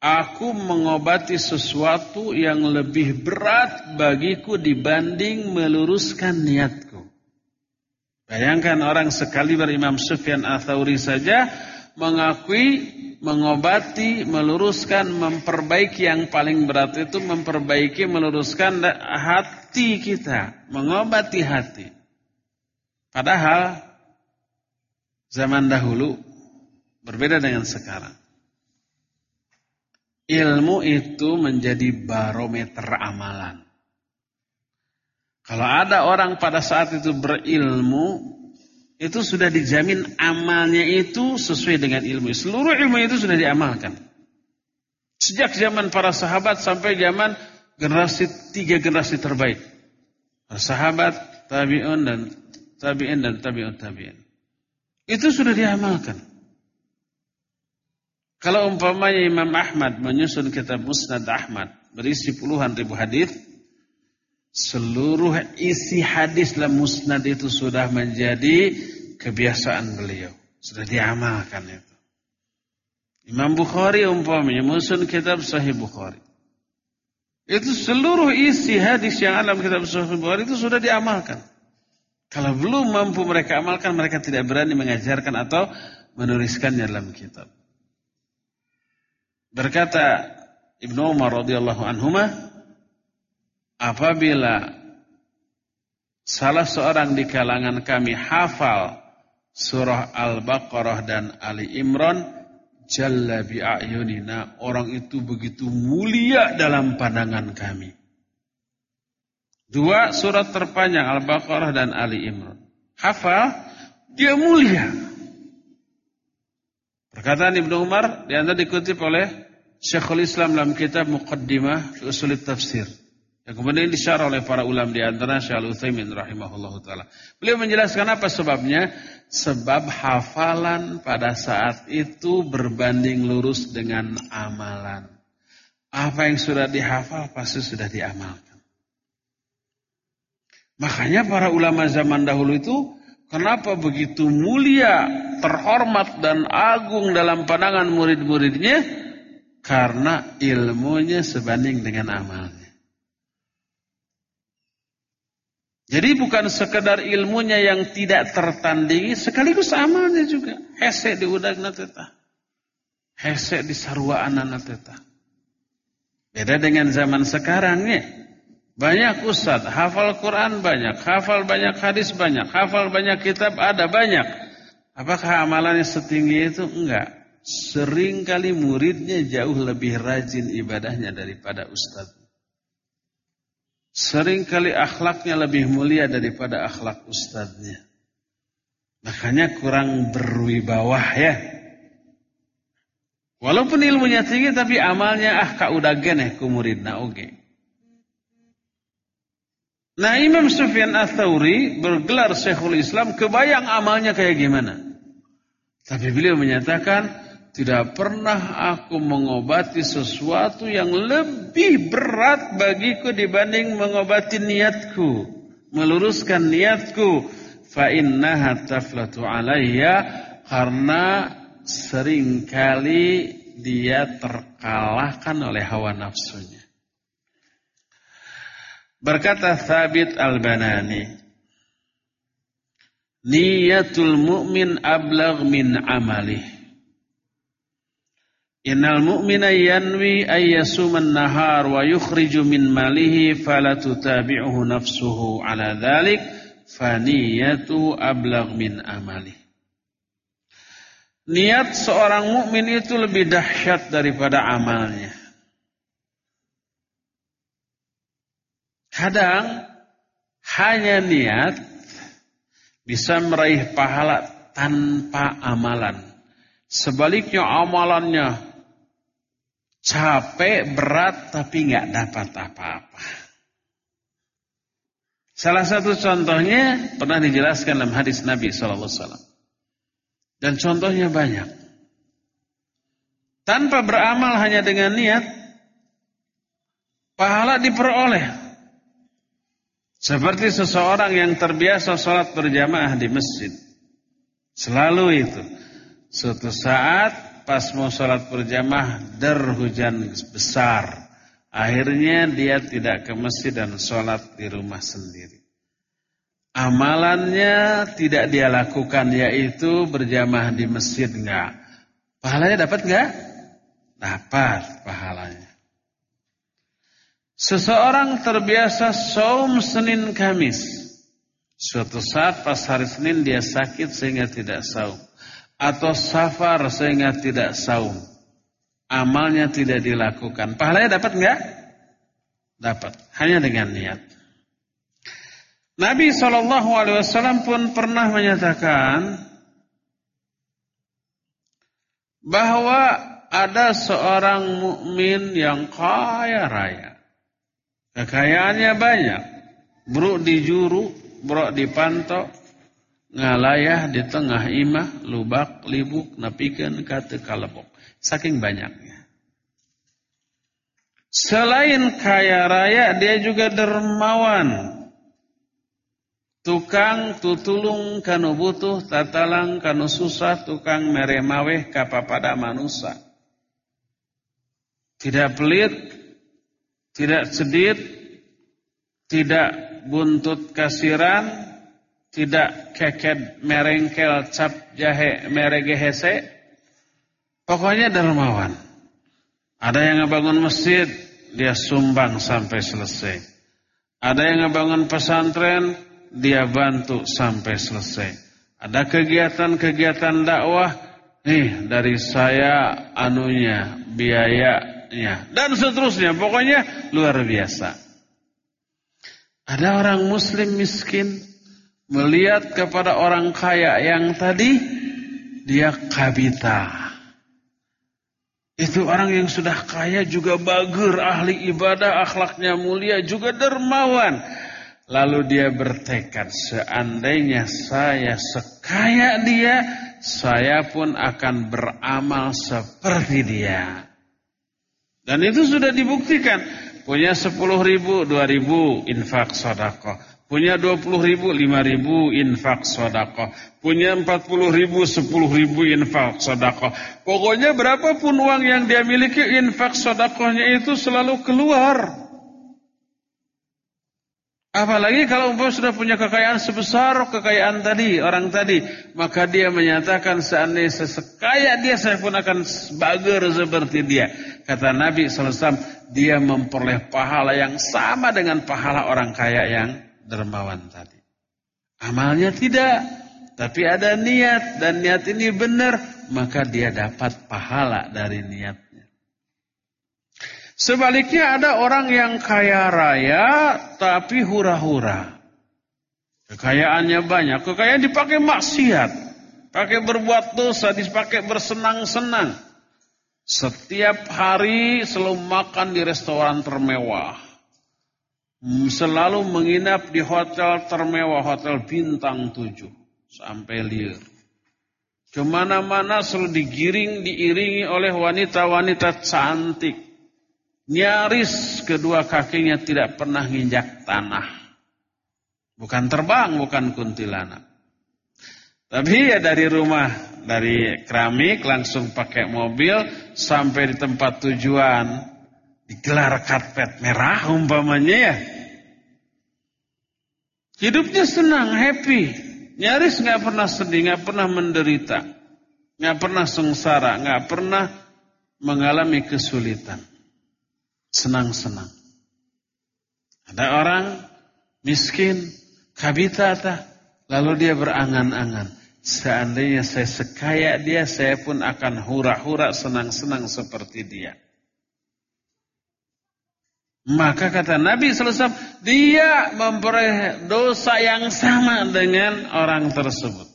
aku mengobati sesuatu yang lebih berat bagiku dibanding meluruskan niatku bayangkan orang sekali berimam Sufyan Ats-Tsauri saja mengakui mengobati, meluruskan, memperbaiki yang paling berat itu memperbaiki, meluruskan hati kita, mengobati hati. Padahal zaman dahulu berbeda dengan sekarang. Ilmu itu menjadi barometer amalan. Kalau ada orang pada saat itu berilmu, itu sudah dijamin amalnya itu sesuai dengan ilmu. Seluruh ilmu itu sudah diamalkan. Sejak zaman para sahabat sampai zaman generasi tiga generasi terbaik. Para sahabat, tabi'un dan tabi'in dan tabi'un tabi'in. Itu sudah diamalkan. Kalau umpamanya Imam Ahmad menyusun kitab Musnad Ahmad berisi puluhan ribu hadis, seluruh isi hadis dalam musnad itu sudah menjadi kebiasaan beliau. Sudah diamalkan itu. Imam Bukhari umpamanya musun kitab Sahih Bukhari. Itu seluruh isi hadis yang alam kitab Sahih Bukhari itu sudah diamalkan. Kalau belum mampu mereka amalkan, mereka tidak berani mengajarkan atau menuliskannya dalam kitab. Berkata Ibnu Umar radhiyallahu anhuma, apabila salah seorang di kalangan kami hafal surah Al-Baqarah dan Ali Imran, jalla bi'ayunina, orang itu begitu mulia dalam pandangan kami. Dua surat terpanjang Al-Baqarah dan Ali Imran. Hafal, dia mulia. Perkataan Ibnu Umar di antara dikutip oleh Syekhul Islam dalam kitab Muqaddimah fi Usul Tafsir. Yang kemudian disyarah oleh para ulama di antara Syekh Al-Utsaimin rahimahullah taala. Beliau menjelaskan apa sebabnya? Sebab hafalan pada saat itu berbanding lurus dengan amalan. Apa yang sudah dihafal pasti sudah diamalkan. Makanya para ulama zaman dahulu itu kenapa begitu mulia, terhormat dan agung dalam pandangan murid-muridnya? Karena ilmunya sebanding dengan amalnya. Jadi bukan sekedar ilmunya yang tidak tertandingi, sekaligus amalnya juga. Hesek di udag nateta. Hesek di sarwa anak. Beda dengan zaman sekarang ya. Banyak ustaz, hafal Quran banyak, hafal banyak hadis banyak, hafal banyak kitab ada banyak. Apakah amalannya setinggi itu? Enggak. Sering kali muridnya jauh lebih rajin ibadahnya daripada ustaz. Sering kali akhlaknya lebih mulia daripada akhlak ustadznya. Makanya kurang berwibawah ya. Walaupun ilmunya tinggi tapi amalnya ah kak udah geneh ku muridna oke. Okay. Nah Imam Sufyan Ats-Tsauri bergelar Syekhul Islam kebayang amalnya kayak gimana. Tapi beliau menyatakan tidak pernah aku mengobati sesuatu yang lebih berat bagiku dibanding mengobati niatku, meluruskan niatku. Fa innaha taflatu alayya karena sering kali dia terkalahkan oleh hawa nafsunya. Berkata Thabit Al-Banani, Niyatul mu'min ablagh min amalih. Innal mu'mina yanwi ayyasuman nahar wa yukhriju min malihi fala tutabi'uhu nafsuhu ala dhalik faniyatu ablagh min amalih. Niat seorang mukmin itu lebih dahsyat daripada amalnya. Kadang hanya niat bisa meraih pahala tanpa amalan. Sebaliknya amalannya capek, berat, tapi nggak dapat apa-apa. Salah satu contohnya pernah dijelaskan dalam hadis Nabi SAW. Dan contohnya banyak. Tanpa beramal hanya dengan niat, pahala diperoleh. Seperti seseorang yang terbiasa sholat berjamaah di masjid. Selalu itu. Suatu saat pas mau sholat berjamaah der hujan besar. Akhirnya dia tidak ke masjid dan sholat di rumah sendiri. Amalannya tidak dia lakukan yaitu berjamaah di masjid enggak. Pahalanya dapat enggak? Dapat pahalanya. Seseorang terbiasa saum Senin Kamis. Suatu saat pas hari Senin dia sakit sehingga tidak saum. Atau safar sehingga tidak saum. Amalnya tidak dilakukan. Pahalanya dapat enggak? Dapat. Hanya dengan niat. Nabi SAW pun pernah menyatakan bahwa ada seorang mukmin yang kaya raya. Kekayaannya banyak. Bro dijuru, bro dipantau, ngalayah di tengah imah, lubak, libuk, napikan, kata kalebok. Saking banyaknya. Selain kaya raya, dia juga dermawan. Tukang tutulung kanu butuh, tatalang kanu susah, tukang meremaweh kapapada manusia. Tidak pelit, tidak sedit, tidak buntut kasiran, tidak keket merengkel cap jahe meregehese. Pokoknya dermawan. Ada yang ngebangun masjid, dia sumbang sampai selesai. Ada yang ngebangun pesantren, dia bantu sampai selesai. Ada kegiatan-kegiatan dakwah, nih dari saya anunya, biayanya, dan seterusnya. Pokoknya luar biasa. Ada orang muslim miskin, melihat kepada orang kaya yang tadi, dia kabita. Itu orang yang sudah kaya juga bager, ahli ibadah, akhlaknya mulia, juga dermawan. Lalu dia bertekad, seandainya saya sekaya dia, saya pun akan beramal seperti dia. Dan itu sudah dibuktikan. Punya 10 ribu, 2 ribu infak sodako. Punya 20 ribu, 5 ribu infak sodako. Punya 40 ribu, 10 ribu infak sodako. Pokoknya berapapun uang yang dia miliki, infak sodakohnya itu selalu keluar. Apalagi kalau umpama sudah punya kekayaan sebesar kekayaan tadi, orang tadi. Maka dia menyatakan seandainya sesekaya dia, saya pun akan bager seperti dia. Kata Nabi SAW, dia memperoleh pahala yang sama dengan pahala orang kaya yang dermawan tadi. Amalnya tidak, tapi ada niat dan niat ini benar, maka dia dapat pahala dari niatnya. Sebaliknya ada orang yang kaya raya tapi hura-hura. Kekayaannya banyak, kekayaan dipakai maksiat, pakai berbuat dosa, dipakai bersenang-senang. Setiap hari selalu makan di restoran termewah selalu menginap di hotel termewah, hotel bintang tujuh. Sampai liur. Ke mana-mana selalu digiring, diiringi oleh wanita-wanita cantik. Nyaris kedua kakinya tidak pernah nginjak tanah. Bukan terbang, bukan kuntilanak. Tapi ya dari rumah, dari keramik langsung pakai mobil sampai di tempat tujuan digelar karpet merah umpamanya ya. Hidupnya senang, happy. Nyaris nggak pernah sedih, nggak pernah menderita. nggak pernah sengsara, nggak pernah mengalami kesulitan. Senang-senang. Ada orang miskin, kabitata, lalu dia berangan-angan. Seandainya saya sekaya dia, saya pun akan hura-hura senang-senang seperti dia. Maka kata Nabi SAW, dia memperoleh dosa yang sama dengan orang tersebut.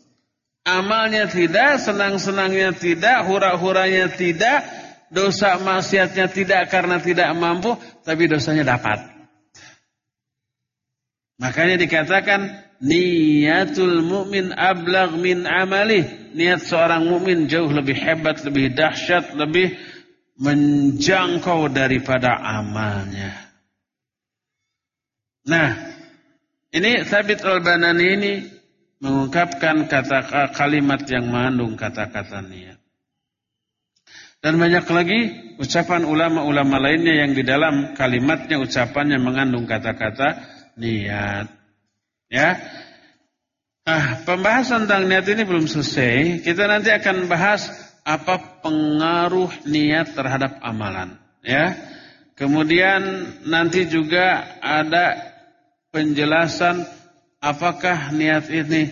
Amalnya tidak, senang-senangnya tidak, hura-huranya tidak, dosa maksiatnya tidak karena tidak mampu, tapi dosanya dapat. Makanya dikatakan niatul mukmin ablag min amali. Niat seorang mukmin jauh lebih hebat, lebih dahsyat, lebih menjangkau daripada amalnya. Nah, ini Thabit al-Banani ini mengungkapkan kata kalimat yang mengandung kata-kata niat. Dan banyak lagi ucapan ulama-ulama lainnya yang di dalam kalimatnya ucapannya mengandung kata-kata niat. Ya. Ah, pembahasan tentang niat ini belum selesai. Kita nanti akan bahas apa pengaruh niat terhadap amalan, ya. Kemudian nanti juga ada penjelasan apakah niat ini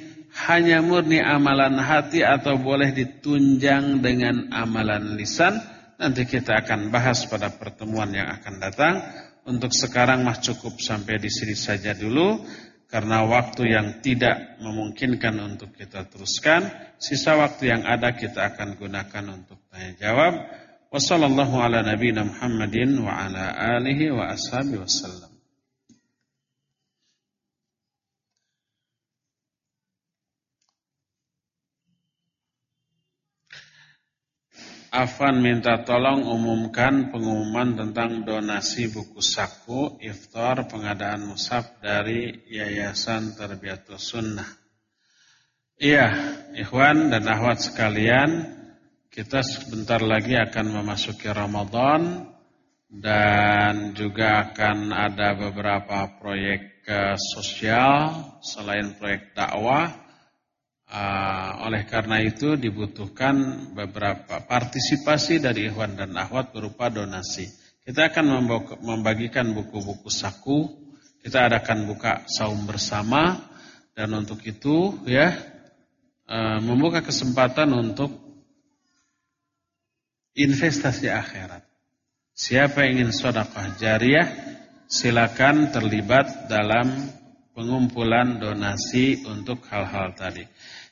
hanya murni amalan hati atau boleh ditunjang dengan amalan lisan. Nanti kita akan bahas pada pertemuan yang akan datang. Untuk sekarang mah cukup sampai di sini saja dulu. Karena waktu yang tidak memungkinkan untuk kita teruskan. Sisa waktu yang ada kita akan gunakan untuk tanya jawab. Wassalamualaikum warahmatullahi wabarakatuh. Afan minta tolong umumkan pengumuman tentang donasi buku saku iftar pengadaan musaf dari Yayasan Terbiatus Sunnah. Iya, ikhwan dan akhwat sekalian, kita sebentar lagi akan memasuki Ramadan dan juga akan ada beberapa proyek eh, sosial selain proyek dakwah Uh, oleh karena itu dibutuhkan beberapa partisipasi dari ikhwan dan akhwat berupa donasi. Kita akan membagikan buku-buku saku, kita adakan buka saum bersama dan untuk itu ya uh, membuka kesempatan untuk investasi akhirat. Siapa yang ingin sedekah jariah silakan terlibat dalam pengumpulan donasi untuk hal-hal tadi.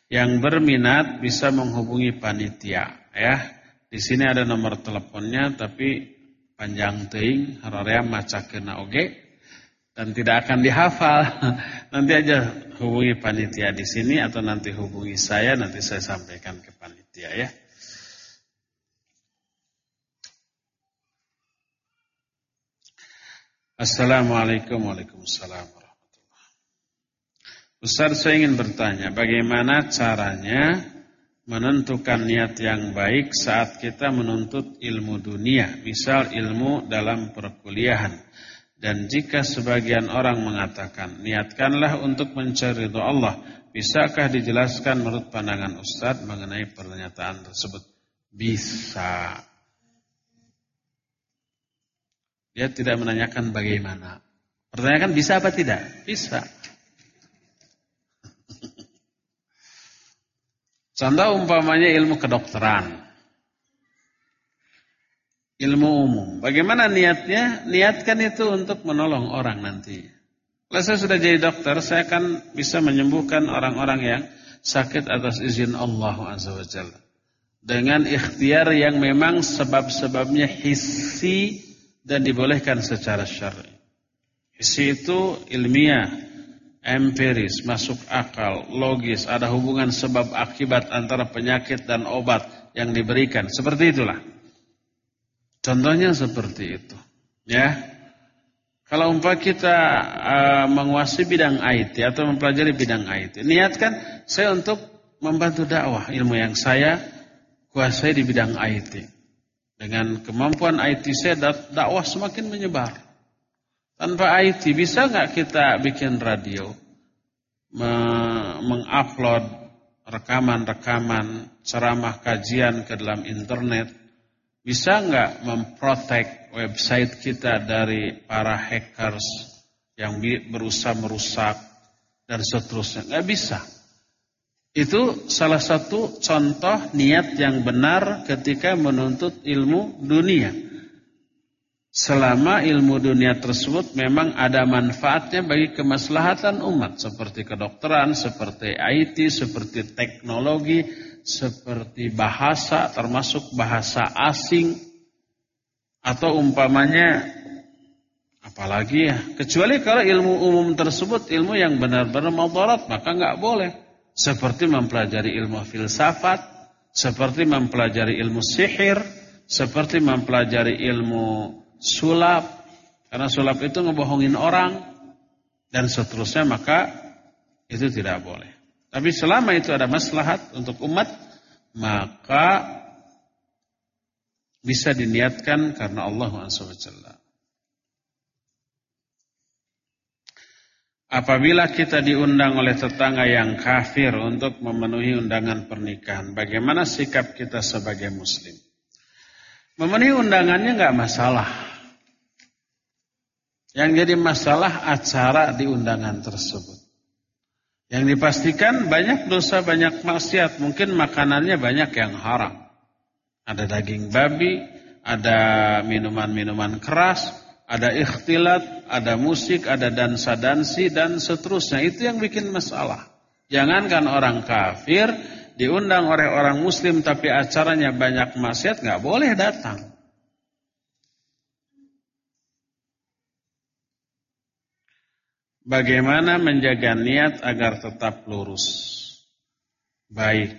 Yang berminat bisa menghubungi panitia ya. Di sini ada nomor teleponnya tapi panjang teing hararea maca kena oge dan tidak akan dihafal. nanti aja hubungi panitia di sini atau nanti hubungi saya nanti saya sampaikan ke panitia ya. Assalamualaikum warahmatullahi Ustaz saya ingin bertanya, bagaimana caranya menentukan niat yang baik saat kita menuntut ilmu dunia, misal ilmu dalam perkuliahan. Dan jika sebagian orang mengatakan, niatkanlah untuk mencari ridho Allah, bisakah dijelaskan menurut pandangan Ustaz mengenai pernyataan tersebut? Bisa. Dia tidak menanyakan bagaimana. Pertanyakan bisa apa tidak? Bisa. Contoh umpamanya ilmu kedokteran. Ilmu umum. Bagaimana niatnya? Niatkan itu untuk menolong orang nanti. Kalau saya sudah jadi dokter, saya akan bisa menyembuhkan orang-orang yang sakit atas izin Allah Azza wa Jalla. Dengan ikhtiar yang memang sebab-sebabnya hissi dan dibolehkan secara syar'i. Hissi itu ilmiah, empiris, masuk akal, logis, ada hubungan sebab akibat antara penyakit dan obat yang diberikan. Seperti itulah. Contohnya seperti itu. Ya. Kalau umpah kita uh, menguasai bidang IT atau mempelajari bidang IT, niatkan saya untuk membantu dakwah ilmu yang saya kuasai di bidang IT. Dengan kemampuan IT saya dakwah semakin menyebar. Tanpa IT bisa nggak kita bikin radio, mengupload rekaman-rekaman ceramah kajian ke dalam internet? Bisa nggak memprotek website kita dari para hackers yang berusaha merusak dan seterusnya? Nggak bisa. Itu salah satu contoh niat yang benar ketika menuntut ilmu dunia. Selama ilmu dunia tersebut memang ada manfaatnya bagi kemaslahatan umat seperti kedokteran, seperti IT, seperti teknologi, seperti bahasa termasuk bahasa asing atau umpamanya apalagi ya kecuali kalau ilmu umum tersebut ilmu yang benar-benar madarat maka nggak boleh. Seperti mempelajari ilmu filsafat, seperti mempelajari ilmu sihir, seperti mempelajari ilmu sulap, karena sulap itu ngebohongin orang, dan seterusnya, maka itu tidak boleh. Tapi selama itu ada maslahat untuk umat, maka bisa diniatkan karena Allah SWT. Apabila kita diundang oleh tetangga yang kafir untuk memenuhi undangan pernikahan, bagaimana sikap kita sebagai muslim? Memenuhi undangannya nggak masalah. Yang jadi masalah acara di undangan tersebut. Yang dipastikan banyak dosa, banyak maksiat. Mungkin makanannya banyak yang haram. Ada daging babi, ada minuman-minuman keras, ada ikhtilat, ada musik, ada dansa-dansi, dan seterusnya. Itu yang bikin masalah. Jangankan orang kafir, diundang oleh orang muslim tapi acaranya banyak maksiat, nggak boleh datang. Bagaimana menjaga niat agar tetap lurus? Baik.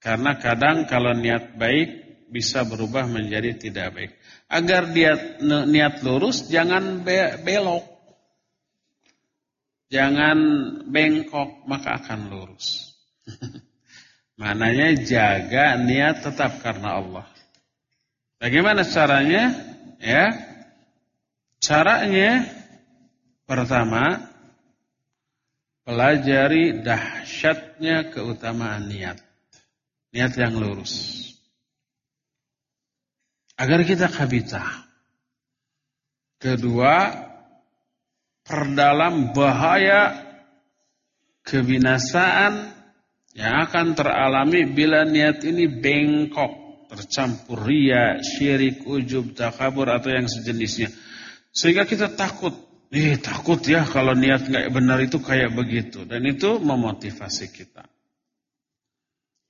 Karena kadang kalau niat baik bisa berubah menjadi tidak baik. Agar dia niat lurus, jangan belok. Jangan bengkok, maka akan lurus. Mananya jaga niat tetap karena Allah. Bagaimana caranya? Ya. Caranya pertama pelajari dahsyatnya keutamaan niat. Niat yang lurus. Agar kita kabita. Kedua, perdalam bahaya kebinasaan yang akan teralami bila niat ini bengkok tercampur ria, syirik, ujub, takabur atau yang sejenisnya. Sehingga kita takut, eh takut ya kalau niat nggak benar itu kayak begitu dan itu memotivasi kita.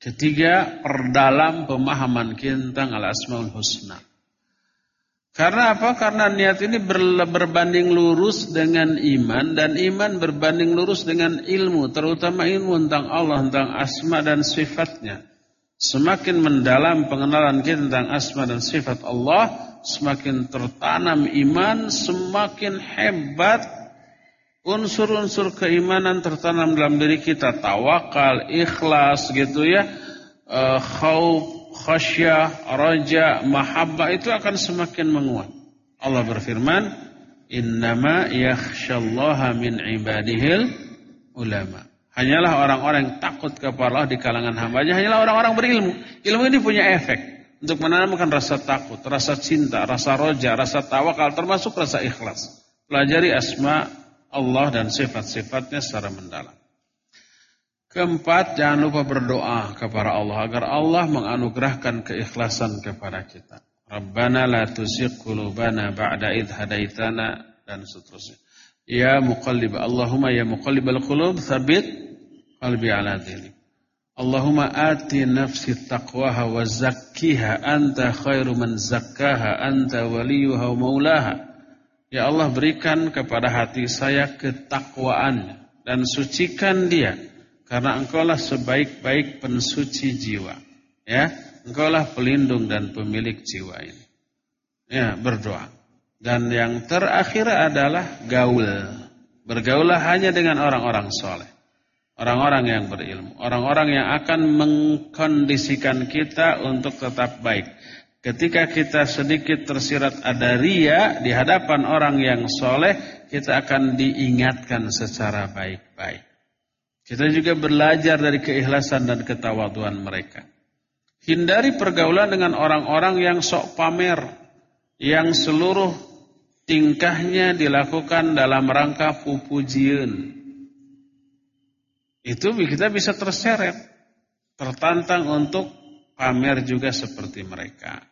Ketiga, perdalam pemahaman kita tentang al-asmaul husna. Karena apa? Karena niat ini berbanding lurus dengan iman dan iman berbanding lurus dengan ilmu, terutama ilmu tentang Allah, tentang asma dan sifatnya. Semakin mendalam pengenalan kita tentang asma dan sifat Allah, semakin tertanam iman, semakin hebat unsur-unsur keimanan tertanam dalam diri kita. Tawakal, ikhlas gitu ya, uh, khauf, khasyah, raja, mahabbah itu akan semakin menguat. Allah berfirman, "Innama yakhsyallaha min ibadihil ulama." Hanyalah orang-orang yang takut kepada Allah di kalangan hambanya. Hanyalah orang-orang berilmu. Ilmu ini punya efek. Untuk menanamkan rasa takut, rasa cinta, rasa roja, rasa tawakal, termasuk rasa ikhlas. Pelajari asma Allah dan sifat-sifatnya secara mendalam. Keempat, jangan lupa berdoa kepada Allah agar Allah menganugerahkan keikhlasan kepada kita. Rabbana la tuzigh qulubana ba'da idh hadaitana dan seterusnya. Ya muqallib Allahumma ya muqallibal qulub tsabbit qalbi ala dinik. Allahumma ati nafsi taqwaha wa zakkiha anta khairu man zakkaha anta waliyuha wa maulaha. Ya Allah berikan kepada hati saya ketakwaan dan sucikan dia karena engkaulah sebaik-baik pensuci jiwa. Ya, engkaulah pelindung dan pemilik jiwa ini. Ya, berdoa. Dan yang terakhir adalah gaul. Bergaulah hanya dengan orang-orang soleh. Orang-orang yang berilmu. Orang-orang yang akan mengkondisikan kita untuk tetap baik. Ketika kita sedikit tersirat ada ria di hadapan orang yang soleh, kita akan diingatkan secara baik-baik. Kita juga belajar dari keikhlasan dan ketawaduan mereka. Hindari pergaulan dengan orang-orang yang sok pamer, yang seluruh tingkahnya dilakukan dalam rangka pupujian. Itu kita bisa terseret, tertantang untuk pamer juga seperti mereka.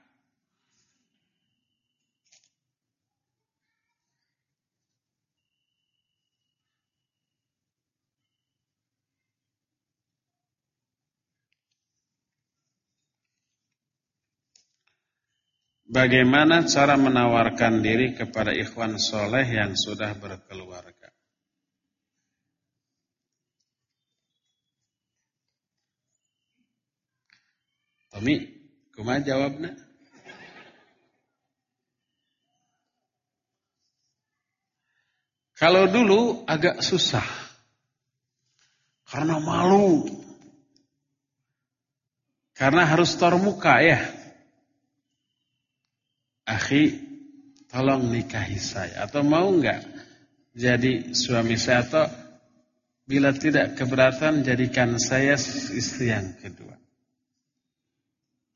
Bagaimana cara menawarkan diri kepada ikhwan soleh yang sudah berkeluarga? Tommy, kuma jawabnya? Kalau dulu agak susah. Karena malu. Karena harus termuka ya. Akhi, tolong nikahi saya. Atau mau enggak jadi suami saya atau bila tidak keberatan jadikan saya istri yang kedua.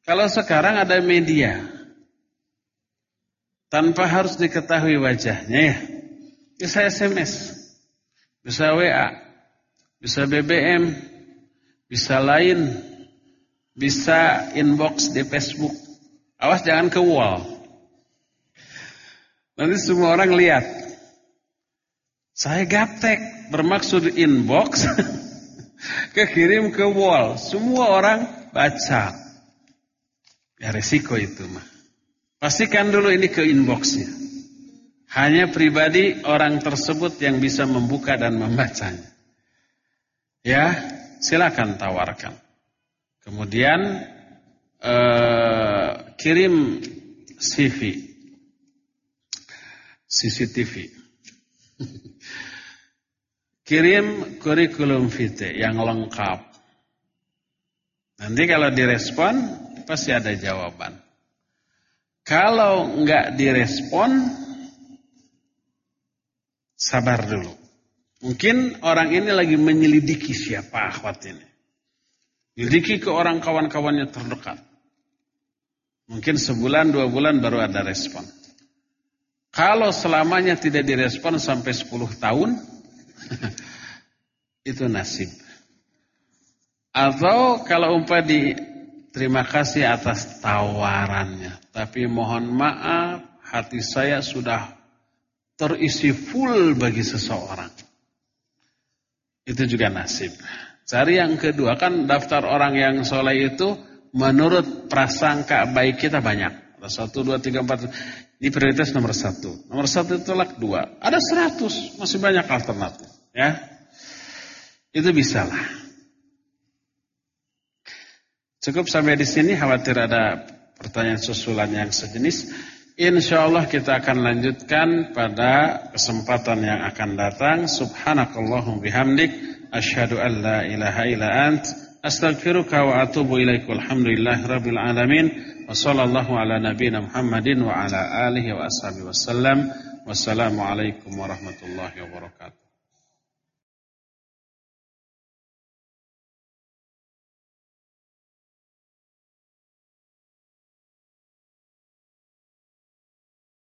Kalau sekarang ada media tanpa harus diketahui wajahnya ya. Bisa SMS, bisa WA, bisa BBM, bisa lain, bisa inbox di Facebook. Awas jangan ke wall. Nanti semua orang lihat. Saya gaptek bermaksud inbox kekirim ke wall. Semua orang baca. Ya resiko itu mah. Pastikan dulu ini ke inboxnya. Hanya pribadi orang tersebut yang bisa membuka dan membacanya. Ya, silakan tawarkan. Kemudian eh, kirim CV, CCTV. kirim kurikulum vitae yang lengkap. Nanti kalau direspon pasti ada jawaban. Kalau nggak direspon, sabar dulu. Mungkin orang ini lagi menyelidiki siapa akhwat ini. Menyelidiki ke orang kawan-kawannya terdekat. Mungkin sebulan, dua bulan baru ada respon. Kalau selamanya tidak direspon sampai 10 tahun, itu nasib. Atau kalau umpah di terima kasih atas tawarannya. Tapi mohon maaf, hati saya sudah terisi full bagi seseorang. Itu juga nasib. Cari yang kedua, kan daftar orang yang soleh itu menurut prasangka baik kita banyak. Satu, dua, tiga, empat. Ini prioritas nomor satu. Nomor satu itu lak dua. Ada seratus, masih banyak alternatif. Ya, itu bisa lah. Cukup sampai di sini. Khawatir ada pertanyaan susulan yang sejenis. Insya Allah kita akan lanjutkan pada kesempatan yang akan datang. Subhanakallahum bihamdik. Ashadu an la ilaha ila ant. Astaghfiruka wa atubu ilaiku. Alhamdulillah rabbil alamin. Wa sallallahu ala nabina Muhammadin wa ala alihi wa ashabi sallam. Wassalamualaikum warahmatullahi wabarakatuh.